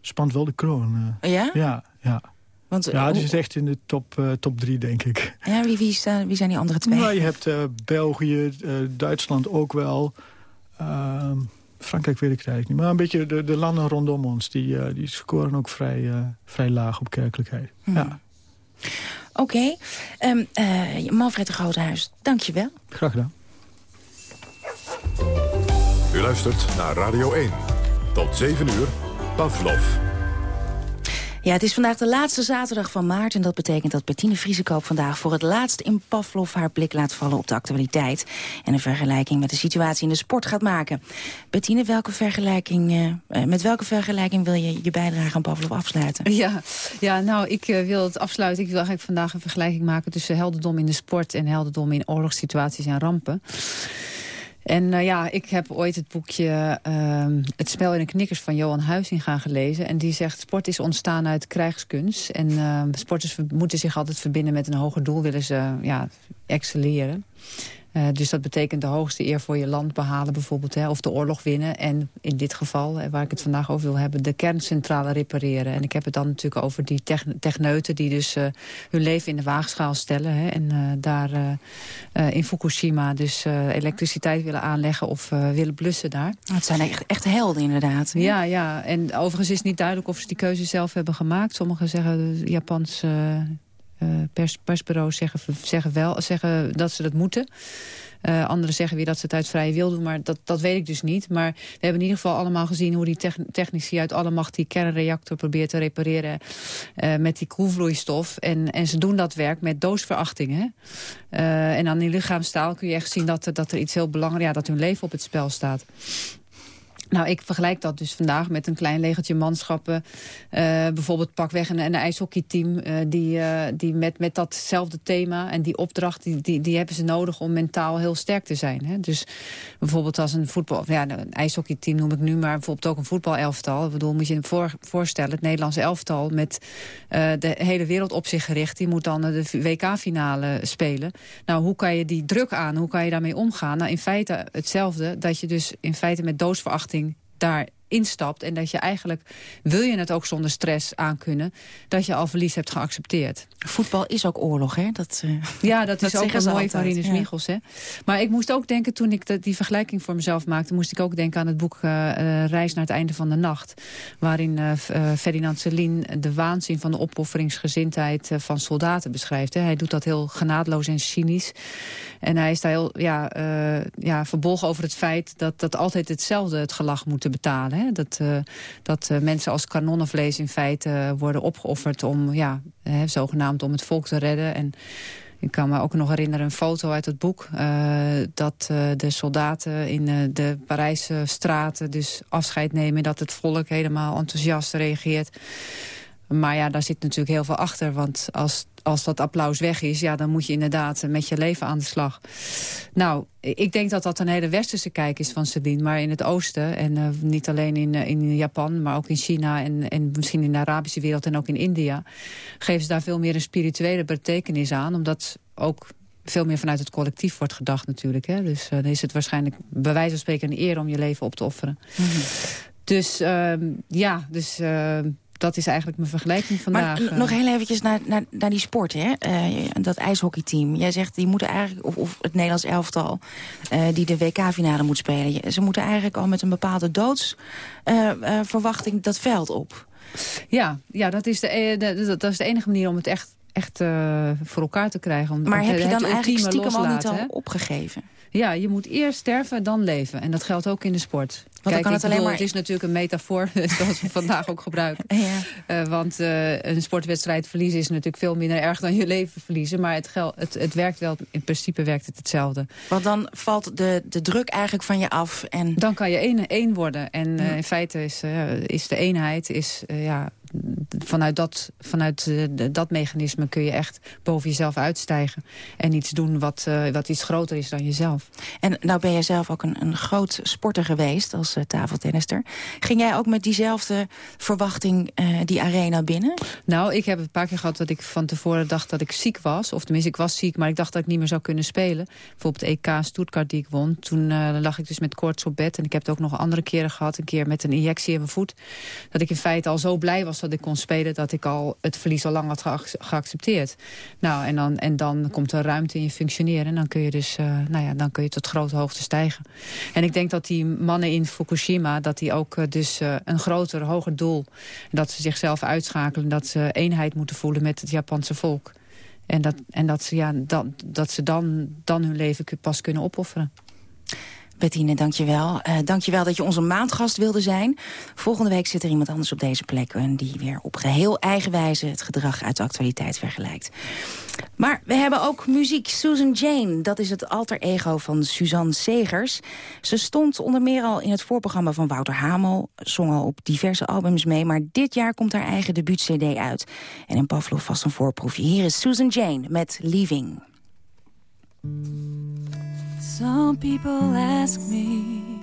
spant wel de kroon. ja? Ja, ja. Want, ja, die zit echt in de top, uh, top drie, denk ik. Ja, wie, wie, staan, wie zijn die andere twee? Nou, je hebt uh, België, uh, Duitsland ook wel. Ehm, Frankrijk weet ik het eigenlijk niet. Maar een beetje de, de landen rondom ons, die, die scoren ook vrij, vrij laag op kerkelijkheid. Hmm. Ja. Oké. Okay. Um, Manfred de Groothuis, dank je wel. Graag gedaan. U luistert naar Radio 1. Tot 7 uur, Pavlov. Ja, het is vandaag de laatste zaterdag van maart... en dat betekent dat Bettine Vriesekoop vandaag voor het laatst in Pavlov... haar blik laat vallen op de actualiteit... en een vergelijking met de situatie in de sport gaat maken. Bettine, welke vergelijking, uh, met welke vergelijking wil je je bijdrage aan Pavlov afsluiten? Ja, ja nou, ik uh, wil het afsluiten. Ik wil eigenlijk vandaag een vergelijking maken... tussen heldendom in de sport en heldendom in oorlogssituaties en rampen. En uh, ja, ik heb ooit het boekje uh, Het spel in de knikkers van Johan Huizinga gelezen. En die zegt, sport is ontstaan uit krijgskunst. En uh, sporters moeten zich altijd verbinden met een hoger doel, willen ze ja, excelleren. Uh, dus dat betekent de hoogste eer voor je land behalen bijvoorbeeld. Hè, of de oorlog winnen. En in dit geval, waar ik het vandaag over wil hebben... de kerncentrale repareren. En ik heb het dan natuurlijk over die techneuten... die dus uh, hun leven in de waagschaal stellen. Hè, en uh, daar in Fukushima dus elektriciteit willen aanleggen... of willen blussen daar. Het zijn echt, echt helden inderdaad. Hè? Ja, ja, en overigens is het niet duidelijk of ze die keuze zelf hebben gemaakt. Sommigen zeggen Japans pers, persbureaus zeggen, zeggen, wel, zeggen dat ze dat moeten. Uh, anderen zeggen weer dat ze het uit vrije wil doen, maar dat, dat weet ik dus niet. Maar we hebben in ieder geval allemaal gezien hoe die technici uit alle macht die kernreactor probeert te repareren uh, met die koelvloeistof. En, en ze doen dat werk met doosverachting. Hè? Uh, en aan die lichaamstaal kun je echt zien dat, dat er iets heel belangrijks, ja, dat hun leven op het spel staat. Nou, ik vergelijk dat dus vandaag met een klein legertje manschappen. Uh, bijvoorbeeld pakweg een, een ijshockeyteam uh, die, uh, die met, met datzelfde thema en die opdracht... Die, die, die hebben ze nodig om mentaal heel sterk te zijn. Hè? Dus bijvoorbeeld als een voetbal... Ja, een ijshockeyteam noem ik nu, maar bijvoorbeeld ook een voetbalelftal. Ik bedoel, moet je je voor, voorstellen, het Nederlandse elftal... met de hele wereld op zich gericht. Die moet dan de WK-finale spelen. Nou, hoe kan je die druk aan? Hoe kan je daarmee omgaan? Nou, in feite hetzelfde, dat je dus in feite met doodsverachting daar instapt en dat je eigenlijk, wil je het ook zonder stress aankunnen, dat je al verlies hebt geaccepteerd. Voetbal is ook oorlog, hè? Dat, uh, ja, dat, dat is ook een mooi van Rinus ja. Michels. Hè? Maar ik moest ook denken, toen ik die vergelijking voor mezelf maakte, moest ik ook denken aan het boek uh, uh, Reis naar het einde van de nacht. Waarin Ferdinand Celine de waanzin van de opofferingsgezindheid van soldaten beschrijft. Hè? Hij doet dat heel genadeloos en cynisch. En hij is daar heel ja, ja, verbolgen over het feit dat, dat altijd hetzelfde het gelag moeten betalen. Hè? Dat, uh, dat uh, mensen als kanonnenvlees in feite worden opgeofferd om, ja, hè, zogenaamd om het volk te redden. En ik kan me ook nog herinneren een foto uit het boek... Uh, dat de soldaten in de Parijse straten dus afscheid nemen... dat het volk helemaal enthousiast reageert. Maar ja, daar zit natuurlijk heel veel achter. Want als, als dat applaus weg is, ja, dan moet je inderdaad met je leven aan de slag. Nou, ik denk dat dat een hele westerse kijk is van Sabine. Maar in het oosten, en uh, niet alleen in, uh, in Japan, maar ook in China... En, en misschien in de Arabische wereld en ook in India... geven ze daar veel meer een spirituele betekenis aan. Omdat ook veel meer vanuit het collectief wordt gedacht natuurlijk. Hè? Dus uh, dan is het waarschijnlijk bij wijze van spreken een eer om je leven op te offeren. Mm -hmm. Dus ja, dus dat is eigenlijk mijn vergelijking vandaag. Maar nog heel eventjes naar, naar, naar die sport, hè? Uh, dat ijshockeyteam. Jij zegt, die moeten eigenlijk, of, of het Nederlands elftal... Uh, die de WK-finale moet spelen. Ze moeten eigenlijk al met een bepaalde doodsverwachting uh, dat veld op. Ja, ja dat, is de, de, dat is de enige manier om het echt, echt voor elkaar te krijgen. Om, maar om heb je dan eigenlijk stiekem loslaten, al niet al hè? opgegeven? Ja, je moet eerst sterven, dan leven. En dat geldt ook in de sport. Want Kijk, kan het, ik bedoel, alleen maar... het is natuurlijk een metafoor, zoals we vandaag ook gebruiken. Ja. Uh, want uh, een sportwedstrijd verliezen is natuurlijk veel minder erg dan je leven verliezen. Maar het, gel het, het werkt wel, in principe werkt het hetzelfde. Want dan valt de, de druk eigenlijk van je af. En... Dan kan je één, één worden. En uh, in feite is, is de eenheid is, ja, vanuit, dat, vanuit dat mechanisme kun je echt boven jezelf uitstijgen. En iets doen wat, wat iets groter is dan jezelf. En nou ben jij zelf ook een, een groot sporter geweest als uh, tafeltennister. Ging jij ook met diezelfde verwachting die arena binnen? Nou, ik heb een paar keer gehad dat ik van tevoren dacht dat ik ziek was. Of tenminste, ik was ziek, maar ik dacht dat ik niet meer zou kunnen spelen. Bijvoorbeeld EK Stuttgart die ik won. Toen lag ik dus met koorts op bed. En ik heb het ook nog andere keren gehad. Een keer met een injectie in mijn voet. Dat ik in feite al zo blij was dat ik kon spelen... dat ik al het verlies al lang had ge geaccepteerd. Nou, en dan, en dan komt er ruimte in je functioneren. En dan kun je dus nou ja, dan kun je tot grote hoogte stijgen. En ik denk dat die mannen in Fukushima... dat die ook uh, dus uh, een groter, hoger doel... dat ze zichzelf uitschakelen... dat ze eenheid moeten voelen met het Japanse volk. En dat, en dat ze, ja, dat, dat ze dan, dan hun leven pas kunnen opofferen. Bettine, dankjewel. Uh, dankjewel dat je onze maandgast wilde zijn. Volgende week zit er iemand anders op deze plek... en die weer op geheel eigen wijze het gedrag uit de actualiteit vergelijkt. Maar we hebben ook muziek. Susan Jane, dat is het alter ego van Suzanne Segers. Ze stond onder meer al in het voorprogramma van Wouter Hamel... zong al op diverse albums mee, maar dit jaar komt haar eigen debuut-cd uit. En in Pavlov vast een voorproefje. Hier is Susan Jane met Leaving. Some people ask me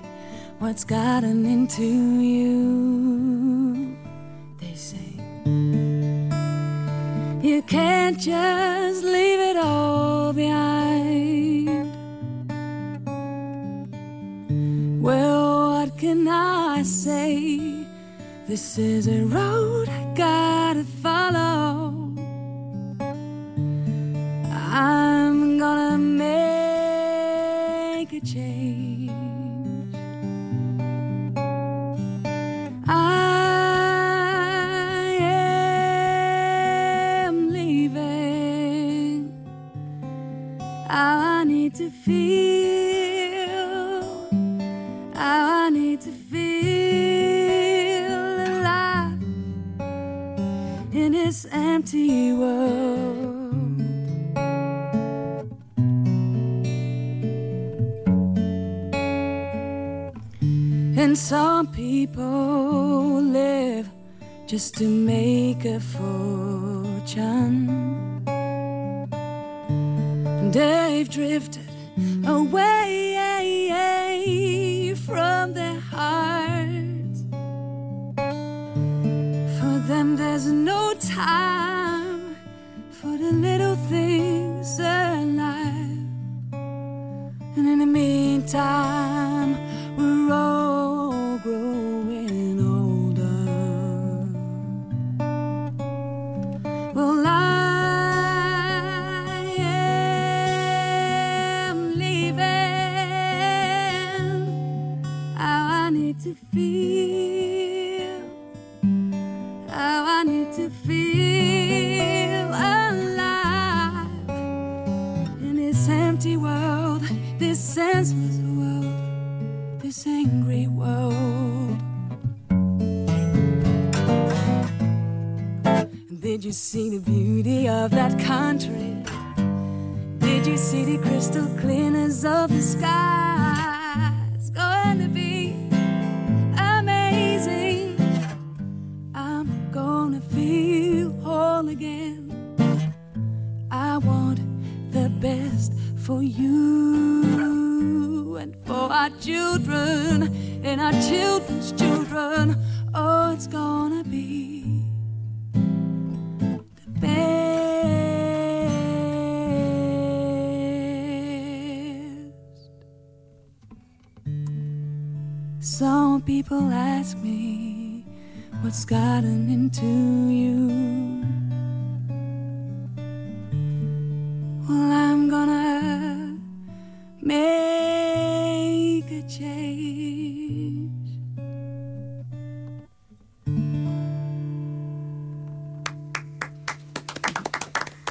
what's gotten into you. They say you can't just leave it all behind. Well, what can I say? This is a road I gotta follow. I'm gonna make I need to feel. I need to feel alive in this empty world. And some people live just to make a fortune. They've drifted away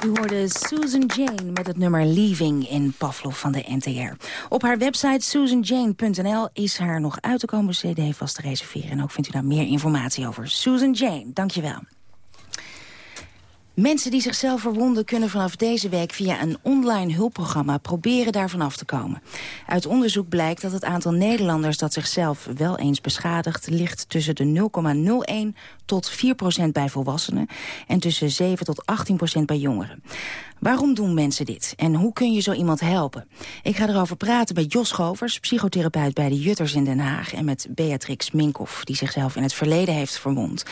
U hoorde Susan Jane met het nummer Leaving in Pavlov van de NTR. Op haar website susanjane.nl is haar nog uit te komen cd vast te reserveren. En ook vindt u daar meer informatie over. Susan Jane, dankjewel. Mensen die zichzelf verwonden kunnen vanaf deze week via een online hulpprogramma proberen daarvan af te komen. Uit onderzoek blijkt dat het aantal Nederlanders dat zichzelf wel eens beschadigt ligt tussen de 0,01 tot 4 procent bij volwassenen en tussen 7 tot 18 procent bij jongeren. Waarom doen mensen dit en hoe kun je zo iemand helpen? Ik ga erover praten met Jos Govers, psychotherapeut bij de Jutters in Den Haag... en met Beatrix Minkoff, die zichzelf in het verleden heeft verwond.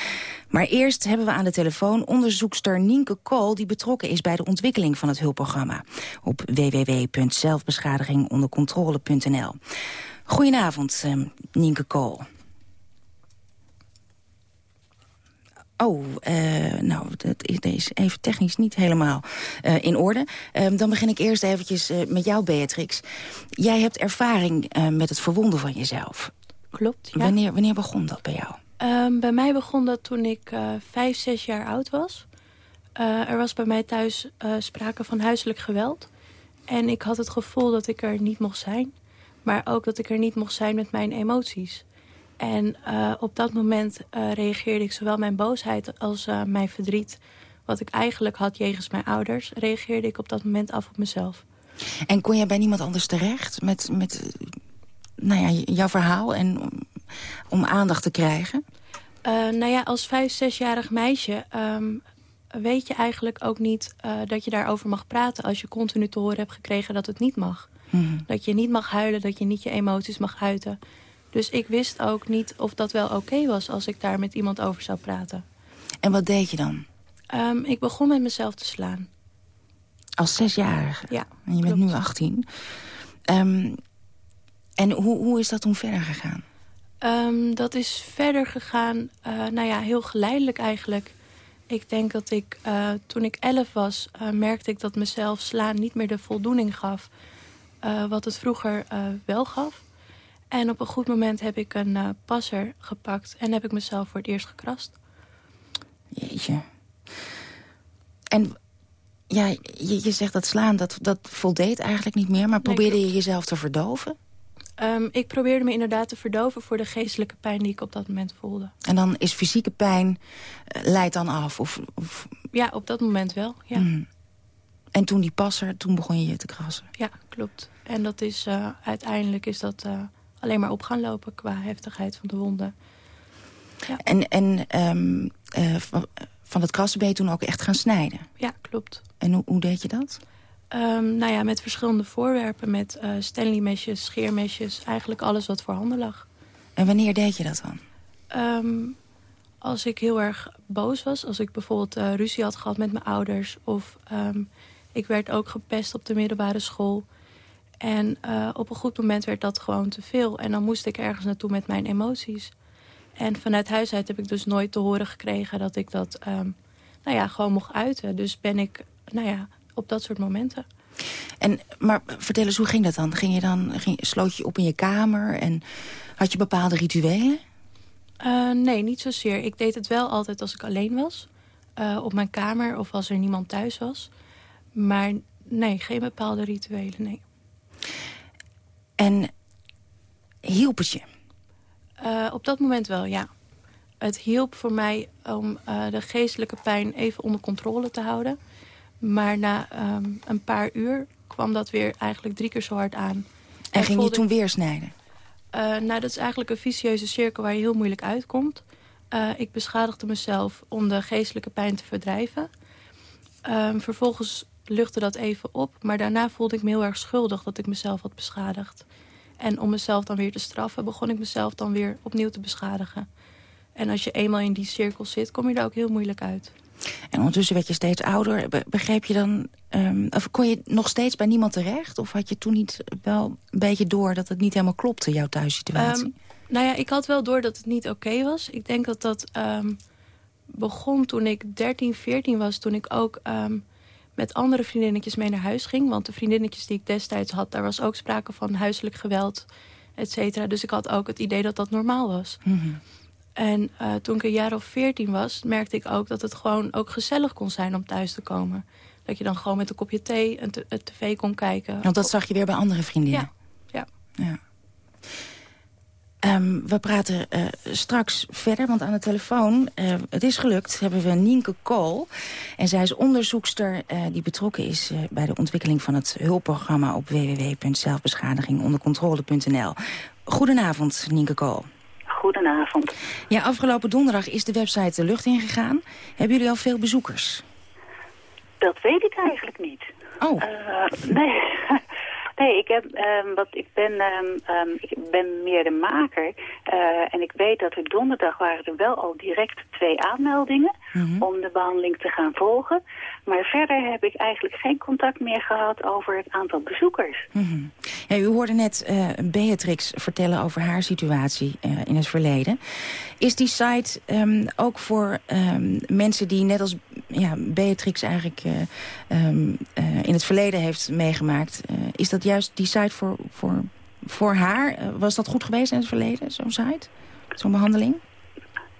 Maar eerst hebben we aan de telefoon onderzoekster Nienke Kool... die betrokken is bij de ontwikkeling van het hulpprogramma... op www.zelfbeschadigingondерcontrole.nl. Goedenavond, eh, Nienke Kool. Oh, uh, nou, dat is, dat is even technisch niet helemaal uh, in orde. Uh, dan begin ik eerst eventjes met jou, Beatrix. Jij hebt ervaring met het verwonden van jezelf. Klopt, ja. Wanneer, wanneer begon dat bij jou? Um, bij mij begon dat toen ik vijf, zes jaar oud was. er was bij mij thuis sprake van huiselijk geweld. En ik had het gevoel dat ik er niet mocht zijn. Maar ook dat ik er niet mocht zijn met mijn emoties. En uh, op dat moment uh, reageerde ik zowel mijn boosheid als uh, mijn verdriet... wat ik eigenlijk had jegens mijn ouders... reageerde ik op dat moment af op mezelf. En kon jij bij niemand anders terecht met, met nou ja, jouw verhaal... en om, om aandacht te krijgen? nou ja, als vijf, zesjarig meisje... Um, weet je eigenlijk ook niet dat je daarover mag praten... als je continu te horen hebt gekregen dat het niet mag. Dat je niet mag huilen, dat je niet je emoties mag uiten. Dus ik wist ook niet of dat wel oké was als ik daar met iemand over zou praten. En wat deed je dan? Ehm, ik begon met mezelf te slaan. Als zesjarige? Ja, En je bent nu 18. Ehm, en hoe, hoe is dat toen verder gegaan? Ehm, dat is verder gegaan, eh, nou ja, heel geleidelijk eigenlijk. Ik denk dat ik, eh, toen ik elf was, eh, merkte ik dat mezelf slaan niet meer de voldoening gaf. wat het vroeger wel gaf. En op een goed moment heb ik een eh, passer gepakt en heb ik mezelf voor het eerst gekrast. Jeetje. En ja, je, je zegt dat slaan, dat, dat voldeed eigenlijk niet meer. Maar probeerde je jezelf te verdoven? Ehm, ik probeerde me inderdaad te verdoven voor de geestelijke pijn die ik op dat moment voelde. En dan is fysieke pijn, eh, leidt dan af? Of, of... Ja, op dat moment wel, ja. Mhm. En toen die passer, toen begon je je te krassen? Ja, klopt. En dat is, eh, uiteindelijk is dat alleen maar op gaan lopen qua heftigheid van de wonden. En, en ehm, eh, van, van het krassen ben je toen ook echt gaan snijden? Ja, klopt. En hoe, hoe deed je dat? Ehm, nou ja, met verschillende voorwerpen, met uh, Stanley-mesjes, scheermesjes, eigenlijk alles wat voorhanden lag. En wanneer deed je dat dan? Ehm, als ik heel erg boos was, als ik bijvoorbeeld eh, ruzie had gehad met mijn ouders... of ik werd ook gepest op de middelbare school. En eh, op een goed moment werd dat gewoon te veel. En dan moest ik ergens naartoe met mijn emoties. En vanuit huis uit heb ik dus nooit te horen gekregen dat ik dat ehm, nou ja, gewoon mocht uiten. Dus ben ik nou ja, op dat soort momenten. En, maar vertel eens, hoe ging dat dan? Ging je dan ging, sloot je op in je kamer en had je bepaalde rituelen? Uh, nee, niet zozeer. Ik deed het wel altijd als ik alleen was. Uh, op mijn kamer of als er niemand thuis was. Maar nee, geen bepaalde rituelen, nee. En hielp het je? Uh, op dat moment wel, ja. Het hielp voor mij om de geestelijke pijn even onder controle te houden. Maar na um, een paar uur kwam dat weer eigenlijk drie keer zo hard aan. En, en ging je toen weer snijden? Uh, nou, dat is eigenlijk een vicieuze cirkel waar je heel moeilijk uitkomt. Ik beschadigde mezelf om de geestelijke pijn te verdrijven. Um, vervolgens luchtte dat even op. Maar daarna voelde ik me heel erg schuldig dat ik mezelf had beschadigd. En om mezelf dan weer te straffen, begon ik mezelf dan weer opnieuw te beschadigen. En als je eenmaal in die cirkel zit, kom je daar ook heel moeilijk uit. En ondertussen werd je steeds ouder. Begreep je dan, um, of kon je nog steeds bij niemand terecht? Of had je toen niet wel een beetje door dat het niet helemaal klopte, jouw thuissituatie? Um, nou ja, ik had wel door dat het niet oké okay was. Ik denk dat dat um, begon toen ik 13, 14 was. Toen ik ook met andere vriendinnetjes mee naar huis ging. Want de vriendinnetjes die ik destijds had, daar was ook sprake van huiselijk geweld, et cetera. Dus ik had ook het idee dat dat normaal was. Mhm. Mm -hmm. En uh, toen ik een jaar of veertien was, merkte ik ook dat het gewoon ook gezellig kon zijn om thuis te komen. Dat je dan gewoon met een kopje thee en het tv kon kijken. Want dat zag je weer bij andere vriendinnen? Ja. ja. ja. Um, we praten uh, straks verder, want aan de telefoon, uh, het is gelukt, hebben we Nienke Kool. En zij is onderzoekster uh, die betrokken is bij de ontwikkeling van het hulpprogramma op www.zelfbeschadigingondercontrole.nl. Goedenavond, Nienke Kool. Goedenavond. Ja, afgelopen donderdag is de website de lucht ingegaan. Hebben jullie al veel bezoekers? Dat weet ik eigenlijk niet. Oh. Nee. nee, ik, heb, um, wat, ik, ben, um, um, ik ben meer de maker. Uh, en ik weet dat er donderdag waren er wel al direct twee aanmeldingen... Mm -hmm. om de behandeling te gaan volgen. Maar verder heb ik eigenlijk geen contact meer gehad over het aantal bezoekers. Mm -hmm. ja, u hoorde net uh, Beatrix vertellen over haar situatie uh, in het verleden. Is die site ook voor mensen die net als ja, Beatrix eigenlijk uh, um, in het verleden heeft meegemaakt... is dat juist die site voor, voor, voor haar? was dat goed geweest in het verleden, zo'n site? Zo'n behandeling?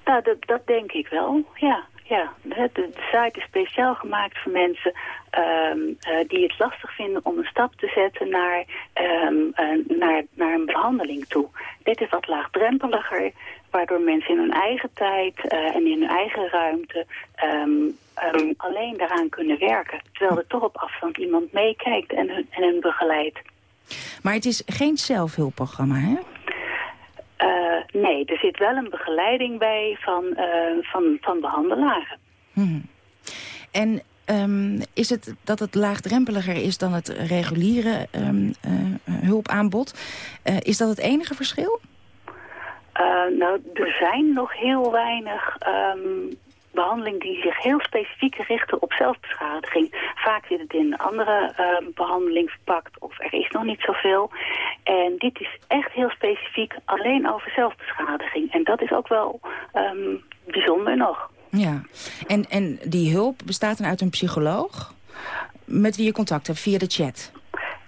Nou, dat, dat denk ik wel, ja. Ja, de, de site is speciaal gemaakt voor mensen uh, die het lastig vinden om een stap te zetten naar, uh, naar, naar een behandeling toe. Dit is wat laagdrempeliger, waardoor mensen in hun eigen tijd uh, en in hun eigen ruimte um, alleen daaraan kunnen werken. Terwijl er toch op afstand iemand meekijkt en hun, en hun begeleidt. Maar het is geen zelfhulpprogramma, hè? Uh, nee, er zit wel een begeleiding bij van, uh, van, van behandelaren. Hmm. En Ehm, is het dat het laagdrempeliger is dan het reguliere um, hulpaanbod? Is dat het enige verschil? Uh, nou, er zijn nog heel weinig um, behandelingen die zich heel specifiek richten op zelfbeschadiging. Vaak zit het in een andere uh, behandeling verpakt of er is nog niet zoveel. En dit is echt heel specifiek alleen over zelfbeschadiging. En dat is ook wel um, bijzonder nog. Ja, en, en die hulp bestaat dan uit een psycholoog met wie je contact hebt via de chat?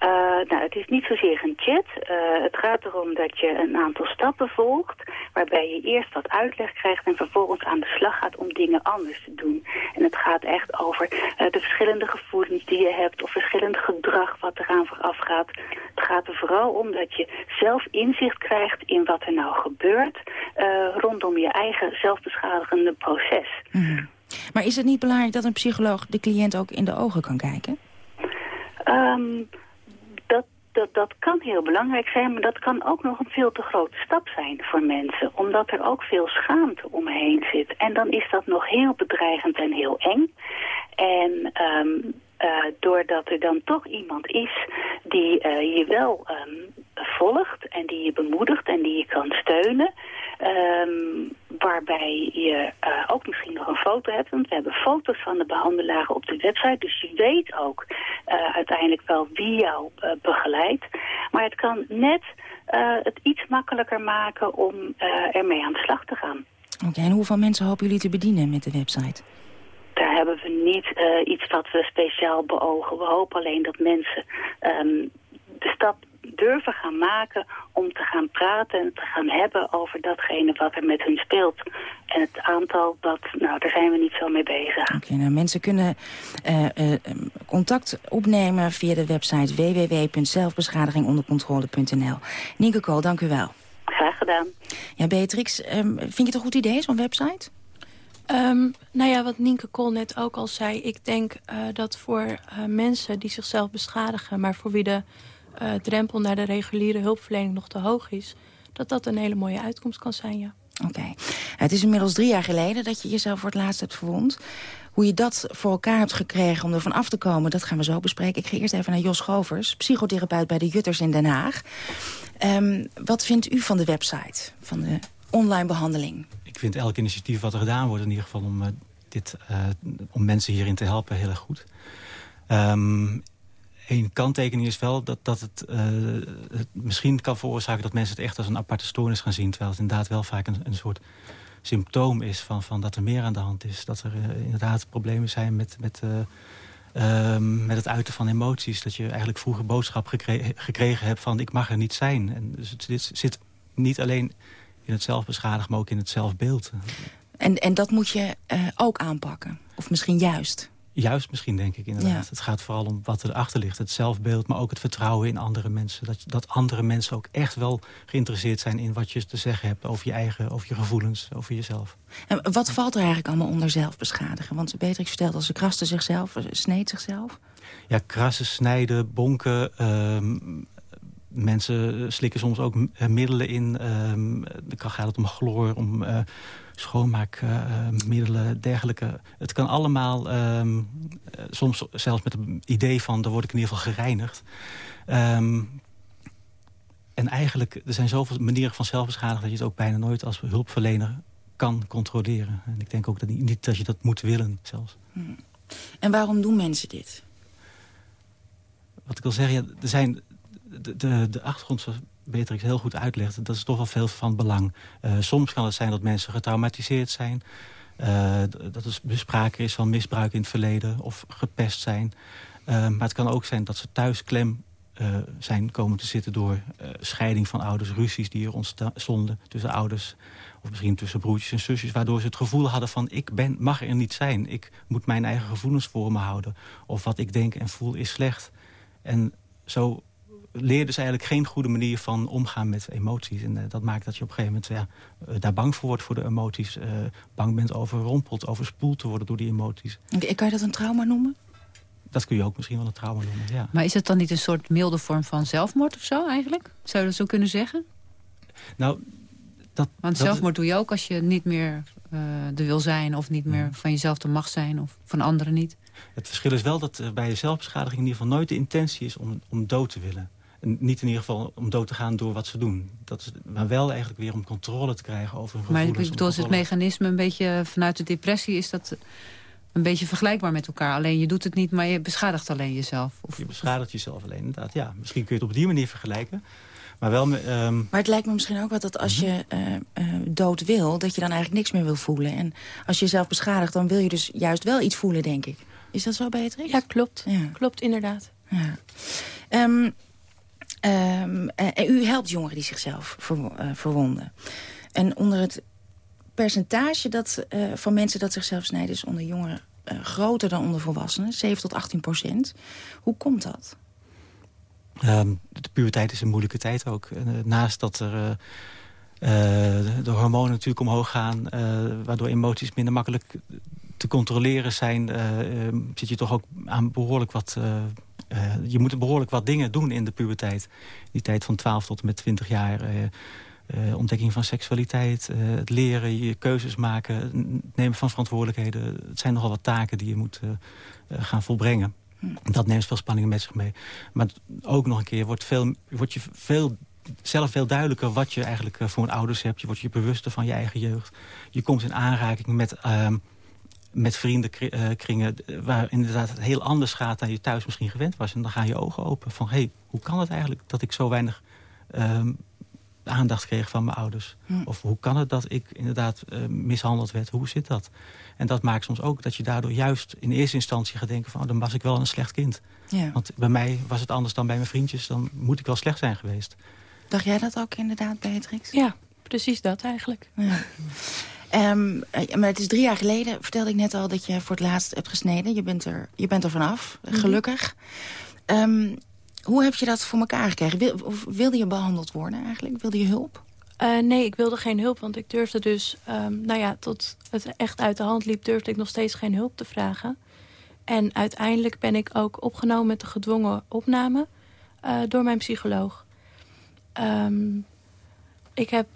Uh, nou, het is niet zozeer een chat. Uh, het gaat erom dat je een aantal stappen volgt... waarbij je eerst wat uitleg krijgt en vervolgens aan de slag gaat om dingen anders te doen. En het gaat echt over uh, de verschillende gevoelens die je hebt... of verschillend gedrag wat eraan vooraf gaat. Het gaat er vooral om dat je zelf inzicht krijgt in wat er nou gebeurt... rondom je eigen zelfbeschadigende proces. Mm. Maar is het niet belangrijk dat een psycholoog de cliënt ook in de ogen kan kijken? Um, dat, dat, kan heel belangrijk zijn, maar dat kan ook nog een veel te grote stap zijn voor mensen. Omdat er ook veel schaamte omheen zit. En dan is dat nog heel bedreigend en heel eng. En um, uh, doordat er dan toch iemand is die uh, je wel um, volgt en die je bemoedigt en die je kan steunen... Um, waarbij je uh, ook misschien nog een foto hebt. Want we hebben foto's van de behandelaren op de website. Dus je weet ook uh, uiteindelijk wel wie jou uh, begeleidt. Maar het kan net het iets makkelijker maken om ermee aan de slag te gaan. Oké, okay, en hoeveel mensen hopen jullie te bedienen met de website? Daar hebben we niet iets wat we speciaal beogen. We hopen alleen dat mensen um, de stap durven gaan maken om te gaan praten en te gaan hebben over datgene wat er met hun speelt. En het aantal, dat, nou, daar zijn we niet zo mee bezig. Oké, okay, nou, mensen kunnen uh, uh, contact opnemen via de website www.zelfbeschadigingondercontrole.nl. Nienke Kool, dank u wel. Graag gedaan. Ja, Beatrix, um, vind je het een goed idee, zo'n website? Um, nou ja, wat Nienke Kool net ook al zei. Ik denk uh, dat voor uh, mensen die zichzelf beschadigen... maar voor wie de uh, drempel naar de reguliere hulpverlening nog te hoog is... dat dat een hele mooie uitkomst kan zijn, ja. Oké. Okay. Het is inmiddels drie jaar geleden dat je jezelf voor het laatst hebt verwond. Hoe je dat voor elkaar hebt gekregen om er van af te komen, dat gaan we zo bespreken. Ik ga eerst even naar Jos Govers, psychotherapeut bij de Jutters in Den Haag. Um, wat vindt u van de website, van de online behandeling? Ik vind elk initiatief wat er gedaan wordt in ieder geval om, uh, dit, uh, om mensen hierin te helpen heel erg goed. Um, Eén kanttekening is wel dat, dat het, uh, het, misschien kan veroorzaken... dat mensen het echt als een aparte stoornis gaan zien... terwijl het inderdaad wel vaak een, een soort symptoom is van, van dat er meer aan de hand is. Dat er uh, inderdaad problemen zijn met, met, uh, met het uiten van emoties. Dat je eigenlijk vroeger boodschap gekre gekregen hebt van ik mag er niet zijn. En dus het, zit niet alleen in het zelfbeschadigen, maar ook in het zelfbeeld. En, en dat moet je ook aanpakken? Of misschien juist? Juist misschien, denk ik inderdaad. Ja. Het gaat vooral om wat erachter ligt. Het zelfbeeld, maar ook het vertrouwen in andere mensen. Dat, dat andere mensen ook echt wel geïnteresseerd zijn... in wat je te zeggen hebt over je eigen, over je gevoelens, over jezelf. En wat valt er eigenlijk allemaal onder zelfbeschadigen? Want Beatrix vertelt als ze kraste zichzelf, sneed zichzelf. Ja, krassen, snijden, bonken... Uh, mensen slikken soms ook middelen in. Uh, dan gaat het om chloor, om... Uh, schoonmaakmiddelen, dergelijke. Het kan allemaal, um, soms zelfs met het idee van... dan word ik in ieder geval gereinigd. Um, en eigenlijk, er zijn zoveel manieren van zelfbeschadiging... dat je het ook bijna nooit als hulpverlener kan controleren. En ik denk ook dat niet dat je dat moet willen zelfs. Hmm. En waarom doen mensen dit? Wat ik wil zeggen, ja, er zijn de, de, de achtergrond Beatrix heel goed uitlegt... dat is toch wel veel van belang. Uh, soms kan het zijn dat mensen getraumatiseerd zijn... Uh, dat er sprake is van misbruik in het verleden of gepest zijn. Uh, maar het kan ook zijn dat ze thuis klem zijn komen te zitten... door scheiding van ouders, ruzies die er ontstonden tussen ouders... of misschien tussen broertjes en zusjes... waardoor ze het gevoel hadden van ik ben, mag er niet zijn. Ik moet mijn eigen gevoelens voor me houden. Of wat ik denk en voel is slecht. En zo leerde ze eigenlijk geen goede manier van omgaan met emoties. En uh, dat maakt dat je op een gegeven moment ja, uh, daar bang voor wordt voor de emoties. Uh, bang bent overrompeld, overspoeld te worden door die emoties. Kan je dat een trauma noemen? Dat kun je ook misschien wel een trauma noemen, ja. Maar is het dan niet een soort milde vorm van zelfmoord of zo eigenlijk? Zou je dat zo kunnen zeggen? Nou, dat, Want dat- zelfmoord doe je ook als je niet meer eh er wil zijn... of niet meer van jezelf te mag zijn of van anderen niet. Het verschil is wel dat bij zelfbeschadiging in ieder geval nooit de intentie is om, om dood te willen. Niet in ieder geval om dood te gaan door wat ze doen. Dat is, maar wel eigenlijk weer om controle te krijgen over hun Maar gevoelens. ik om bedoel, is het mechanisme een beetje vanuit de depressie... is dat een beetje vergelijkbaar met elkaar. Alleen je doet het niet, maar je beschadigt alleen jezelf. Of, Je beschadigt jezelf alleen, inderdaad. Ja, misschien kun je het op die manier vergelijken. Maar wel... met, ehm, Maar het lijkt me misschien ook wel dat als je eh, eh, dood wil... dat je dan eigenlijk niks meer wil voelen. En als je jezelf beschadigt, dan wil je dus juist wel iets voelen, denk ik. Is dat zo, Beatrix? Ja, klopt. Ja. Klopt, inderdaad. Ja. Ehm, ehm, eh, u helpt jongeren die zichzelf eh, verwonden. En onder het percentage dat, eh, van mensen dat zichzelf snijden... is onder jongeren groter dan onder volwassenen. 7 tot 18 procent. Hoe komt dat? Ehm, de puberteit is een moeilijke tijd ook. En, naast dat er de hormonen natuurlijk omhoog gaan... waardoor emoties minder makkelijk te controleren zijn... eh, ehm, zit je toch ook aan behoorlijk wat... eh, eh, je moet behoorlijk wat dingen doen in de puberteit. Die tijd van 12 tot en met 20 jaar... eh, eh, ontdekking van seksualiteit, eh, het leren, je keuzes maken... het nemen van verantwoordelijkheden. Het zijn nogal wat taken die je moet eh, eh, gaan volbrengen. Dat neemt veel spanningen met zich mee. Maar ook nog een keer wordt, veel, wordt je veel, zelf veel duidelijker... wat je eigenlijk eh, voor een ouders hebt. Je wordt je bewuster van je eigen jeugd. Je komt in aanraking met, ehm met vriendenkringen... eh, waar inderdaad het heel anders gaat dan je thuis misschien gewend was. En dan gaan je ogen open van... hé, hey, hoe kan het eigenlijk dat ik zo weinig... ehm, aandacht kreeg van mijn ouders. Hm. Of hoe kan het dat ik inderdaad eh, mishandeld werd? Hoe zit dat? En dat maakt soms ook dat je daardoor juist in eerste instantie gaat denken... van oh, dan was ik wel een slecht kind. Ja. Want bij mij was het anders dan bij mijn vriendjes. Dan moet ik wel slecht zijn geweest. Dacht jij dat ook inderdaad, Beatrix? Ja, precies dat eigenlijk. Ja. Ehm, eh, maar het is drie jaar geleden, vertelde ik net al, dat je voor het laatst hebt gesneden. Je bent er, je bent er vanaf, Mhm. gelukkig. Ehm, hoe heb je dat voor elkaar gekregen? Wil, of wilde je behandeld worden eigenlijk? Wilde je hulp? Eh, nee, ik wilde geen hulp, want ik durfde dus... ehm, nou ja, tot het echt uit de hand liep, durfde ik nog steeds geen hulp te vragen. En uiteindelijk ben ik ook opgenomen met de gedwongen opname... eh, door mijn psycholoog. Ehm, ik heb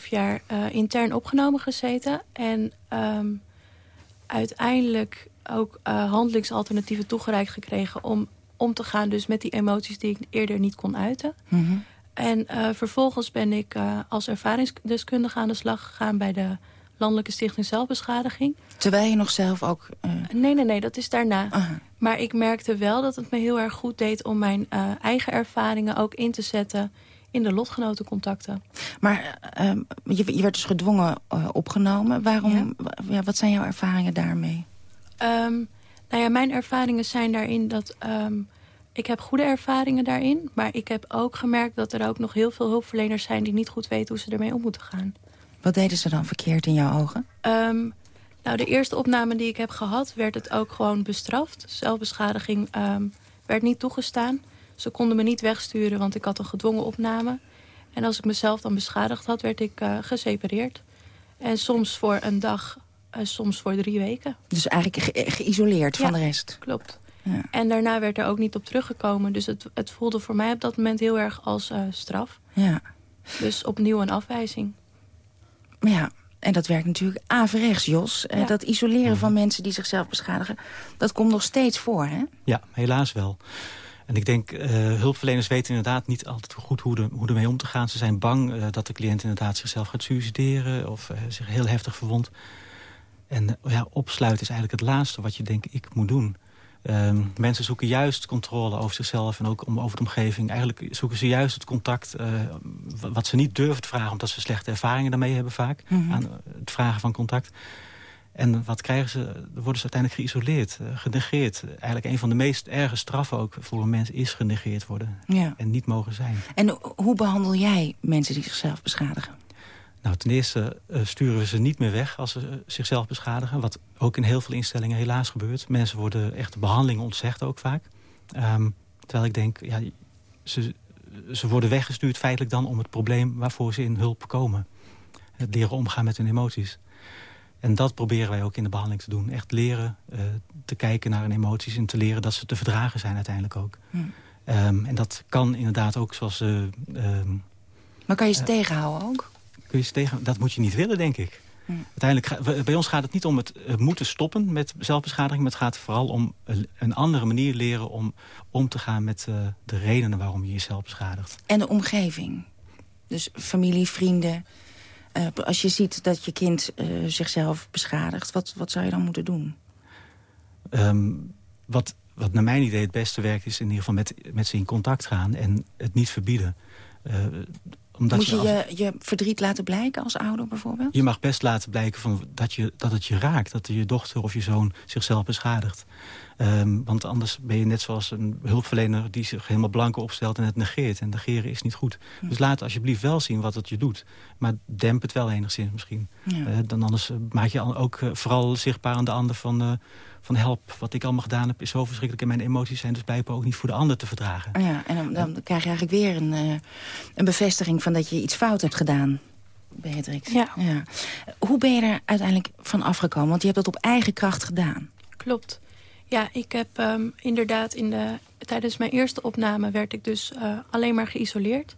2,5 jaar eh, intern opgenomen gezeten. En ehm, uiteindelijk ook eh, handelingsalternatieven toegereikt gekregen... om om te gaan dus met die emoties die ik eerder niet kon uiten. En eh, vervolgens ben ik als ervaringsdeskundige aan de slag gegaan... bij de Landelijke Stichting Zelfbeschadiging. Terwijl je nog zelf ook... Nee, nee, nee, dat is daarna. Maar ik merkte wel dat het me heel erg goed deed... om mijn eigen ervaringen ook in te zetten in de lotgenotencontacten. Maar eh, ehm, je, je werd dus gedwongen eh, opgenomen. Waarom, ja, wat zijn jouw ervaringen daarmee? Ehm, nou ja, mijn ervaringen zijn daarin dat... ehm, ik heb goede ervaringen daarin. Maar ik heb ook gemerkt dat er ook nog heel veel hulpverleners zijn... die niet goed weten hoe ze ermee om moeten gaan. Wat deden ze dan verkeerd in jouw ogen? Nou, de eerste opname die ik heb gehad, werd het ook gewoon bestraft. Zelfbeschadiging werd niet toegestaan. Ze konden me niet wegsturen, want ik had een gedwongen opname. En als ik mezelf dan beschadigd had, werd ik eh, gesepareerd. En soms voor een dag, eh, soms voor drie weken. Dus eigenlijk ge- geïsoleerd van Ja, de rest. Klopt. Ja. En daarna werd er ook niet op teruggekomen. Dus het, het voelde voor mij op dat moment heel erg als eh, straf. Ja. Dus opnieuw een afwijzing. Ja, en dat werkt natuurlijk averechts, Jos. Eh, Ja. dat isoleren van mensen die zichzelf beschadigen... dat komt nog steeds voor, hè? Ja, helaas wel. En ik denk, eh, hulpverleners weten inderdaad niet altijd goed hoe, de, hoe ermee om te gaan. Ze zijn bang eh, dat de cliënt inderdaad zichzelf gaat suicideren... of eh, zich heel heftig verwondt. En ja, opsluiten is eigenlijk het laatste wat je denk ik moet doen. Ehm, mensen zoeken juist controle over zichzelf en ook om, over de omgeving. Eigenlijk zoeken ze juist het contact wa- wat ze niet durven te vragen... omdat ze slechte ervaringen daarmee hebben vaak. Mhm. Aan het vragen van contact. En wat krijgen ze? Dan worden ze uiteindelijk geïsoleerd, eh, genegeerd. Eigenlijk een van de meest erge straffen ook voor een mens is genegeerd worden. Ja. En niet mogen zijn. En ho- hoe behandel jij mensen die zichzelf beschadigen? Nou, ten eerste eh, sturen we ze niet meer weg als ze eh, zichzelf beschadigen. Wat ook in heel veel instellingen helaas gebeurt. Mensen worden echt de behandeling ontzegd ook vaak. Ehm, terwijl ik denk, ja, ze, ze worden weggestuurd feitelijk dan om het probleem waarvoor ze in hulp komen. Het leren omgaan met hun emoties. En dat proberen wij ook in de behandeling te doen. Echt leren eh, te kijken naar hun emoties en te leren dat ze te verdragen zijn uiteindelijk ook. Hm. Ehm, en dat kan inderdaad ook zoals... eh, ehm, Maar kan je ze Eh, tegenhouden ook? kun je ze tegen... Dat moet je niet willen, denk ik. Uiteindelijk, bij ons gaat het niet om het moeten stoppen met zelfbeschadiging... maar het gaat vooral om een andere manier leren om om te gaan met uh, de redenen waarom je jezelf beschadigt. En de omgeving. Dus familie, vrienden. Uh, als je ziet dat je kind uh, zichzelf beschadigt, wat, wat zou je dan moeten doen? Um, wat, wat naar mijn idee het beste werkt, is in ieder geval met, met ze in contact gaan en het niet verbieden. Omdat Moet je je, als... je verdriet laten blijken als ouder bijvoorbeeld? Je mag best laten blijken van dat, je, dat het je raakt. Dat je dochter of je zoon zichzelf beschadigt. Um, want anders ben je net zoals een hulpverlener... die zich helemaal blanco opstelt en het negeert. En negeren is niet goed. Dus laat alsjeblieft wel zien wat het je doet. Maar demp het wel enigszins misschien. Ja. Uh, dan anders maak je ook uh, vooral zichtbaar aan de ander van... Uh, van help, wat ik allemaal gedaan heb is zo verschrikkelijk... en mijn emoties zijn dus blijkbaar ook niet voor de ander te verdragen. Ja, en dan, dan krijg je eigenlijk weer een, een bevestiging... van dat je iets fout hebt gedaan. Beatrix. Ja. ja. Hoe ben je er uiteindelijk van afgekomen? Want je hebt dat op eigen kracht gedaan. Klopt. Ja, ik heb um, inderdaad in de, tijdens mijn eerste opname werd ik dus uh, alleen maar geïsoleerd.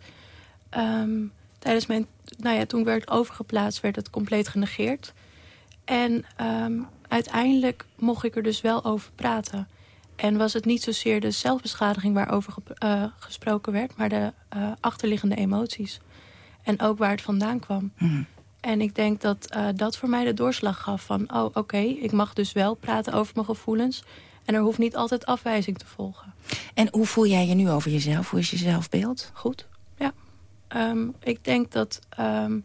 Um, tijdens mijn, nou ja, toen werd overgeplaatst, werd het compleet genegeerd. En um, uiteindelijk mocht ik er dus wel over praten. En was het niet zozeer de zelfbeschadiging waarover uh, gesproken werd... maar de uh, achterliggende emoties. En ook waar het vandaan kwam. Mm. En ik denk dat uh, dat voor mij de doorslag gaf van... oh, oké, okay, ik mag dus wel praten over mijn gevoelens... en er hoeft niet altijd afwijzing te volgen. En hoe voel jij je nu over jezelf? Hoe is je zelfbeeld? Goed, ja. Um, ik denk dat um,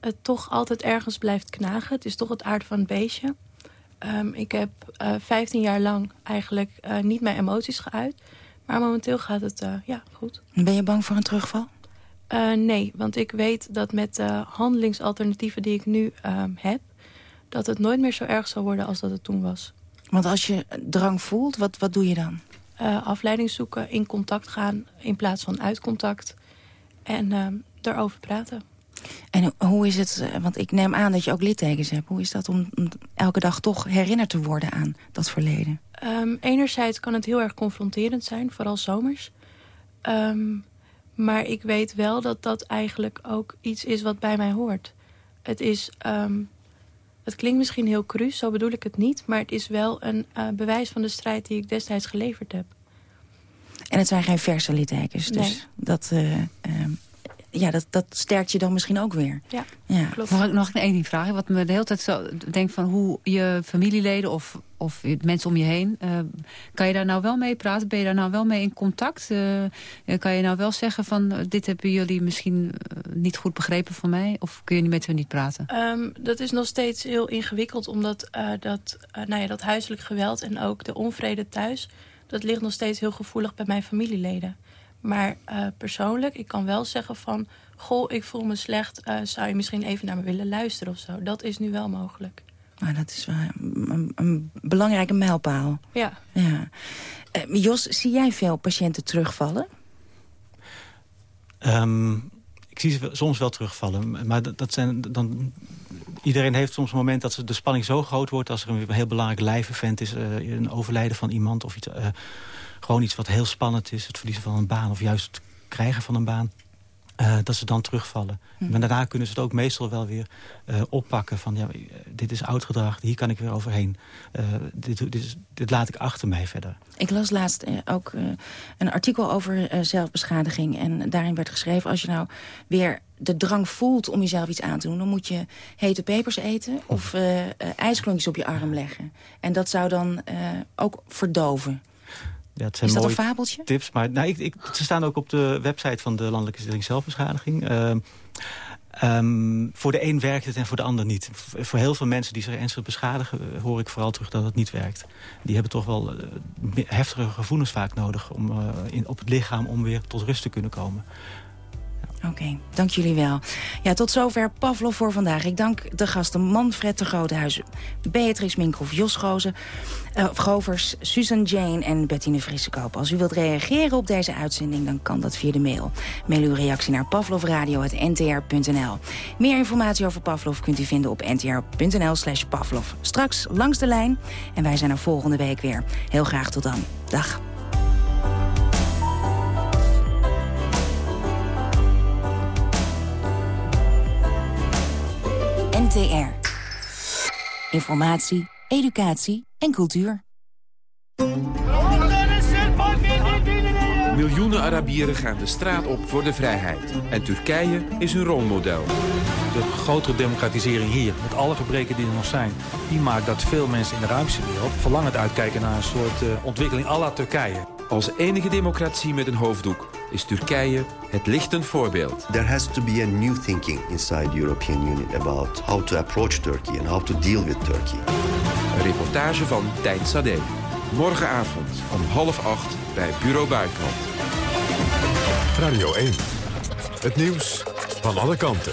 het toch altijd ergens blijft knagen. Het is toch het aard van het beestje. Um, ik heb uh, 15 jaar lang eigenlijk uh, niet mijn emoties geuit. Maar momenteel gaat het uh, ja, goed. Ben je bang voor een terugval? Nee, want ik weet dat met de handelingsalternatieven die ik nu uh, heb... dat het nooit meer zo erg zal worden als dat het toen was. Want als je drang voelt, wat, wat doe je dan? Afleiding zoeken, in contact gaan in plaats van uit contact. En daarover praten. En hoe is het, want ik neem aan dat je ook littekens hebt. Hoe is dat om, om elke dag toch herinnerd te worden aan dat verleden? Um, enerzijds kan het heel erg confronterend zijn, vooral zomers... Um, maar ik weet wel dat dat eigenlijk ook iets is wat bij mij hoort. Het is... Um, het klinkt misschien heel cru, zo bedoel ik het niet... maar het is wel een uh, bewijs van de strijd die ik destijds geleverd heb. En het zijn geen verse littekens, dus nee. dat, uh, uh, ja, dat, dat sterkt je dan misschien ook weer. Ja, ja. klopt. Mag ik nog één ding vragen? Wat me de hele tijd zo denk van hoe je familieleden of, of mensen om je heen... Uh, kan je daar nou wel mee praten? Ben je daar nou wel mee in contact? Uh, kan je nou wel zeggen van dit hebben jullie misschien niet goed begrepen van mij? Of kun je niet met hun niet praten? Um, dat is nog steeds heel ingewikkeld omdat uh, dat, nou ja, dat huiselijk geweld... en ook de onvrede thuis, dat ligt nog steeds heel gevoelig bij mijn familieleden. Maar uh, persoonlijk, ik kan wel zeggen van... goh, ik voel me slecht, uh, zou je misschien even naar me willen luisteren of zo. Dat is nu wel mogelijk. Maar dat is wel een, een belangrijke mijlpaal. Ja. ja. Uh, Jos, zie jij veel patiënten terugvallen? Um, ik zie ze soms wel terugvallen. Maar dat, dat zijn dan... Iedereen heeft soms een moment dat de spanning zo groot wordt... als er een heel belangrijk lijfevent is, een overlijden van iemand... of iets gewoon iets wat heel spannend is. Het verliezen van een baan of juist het krijgen van een baan. Uh, dat ze dan terugvallen. Hm. Maar daarna kunnen ze het ook meestal wel weer uh, oppakken. Van ja, dit is oud gedrag, hier kan ik weer overheen. Uh, dit, dit, is, dit, laat ik achter mij verder. Ik las laatst ook een artikel over zelfbeschadiging. En daarin werd geschreven, als je nou weer de drang voelt om jezelf iets aan te doen... dan moet je hete pepers eten of ijsklontjes op je arm leggen. En dat zou dan ook verdoven. Ja, het zijn is dat een fabeltje? Tips, maar nou, ik, ik, ze staan ook op de website van de Landelijke Stichting Zelfbeschadiging. Uh, um, voor de een werkt het en voor de ander niet. Voor heel veel mensen die zich ernstig beschadigen... hoor ik vooral terug dat het niet werkt. Die hebben toch wel uh, heftige gevoelens vaak nodig... Om, uh, in, op het lichaam om weer tot rust te kunnen komen. Oké, dank jullie wel. Ja, tot zover Pavlov voor vandaag. Ik dank de gasten Manfred de Groothuizen, Beatrice Minkhoff, Jos Gozen, uh, Govers, Susan Jane en Bettine Frissekoop. Als u wilt reageren op deze uitzending, dan kan dat via de mail. Mail uw reactie naar pavlovradio.ntr.nl. Meer informatie over Pavlov kunt u vinden op ntr.nl slash Pavlov. Straks langs de lijn en wij zijn er volgende week weer. Heel graag tot dan. Dag. NTR. Informatie, educatie en cultuur. Miljoenen Arabieren gaan de straat op voor de vrijheid. En Turkije is hun rolmodel. De grotere democratisering hier, met alle gebreken die er nog zijn... die maakt dat veel mensen in de Arabische wereld verlangend uitkijken... naar een soort uh, ontwikkeling à la Turkije. Als enige democratie met een hoofddoek is Turkije het lichtend voorbeeld. There has to be a new thinking inside the European Union... about how to approach Turkey and how to deal with Turkey. Een reportage van Tijn Sade. Morgenavond om half acht bij Bureau Buitenland. Radio 1. Het nieuws van alle kanten.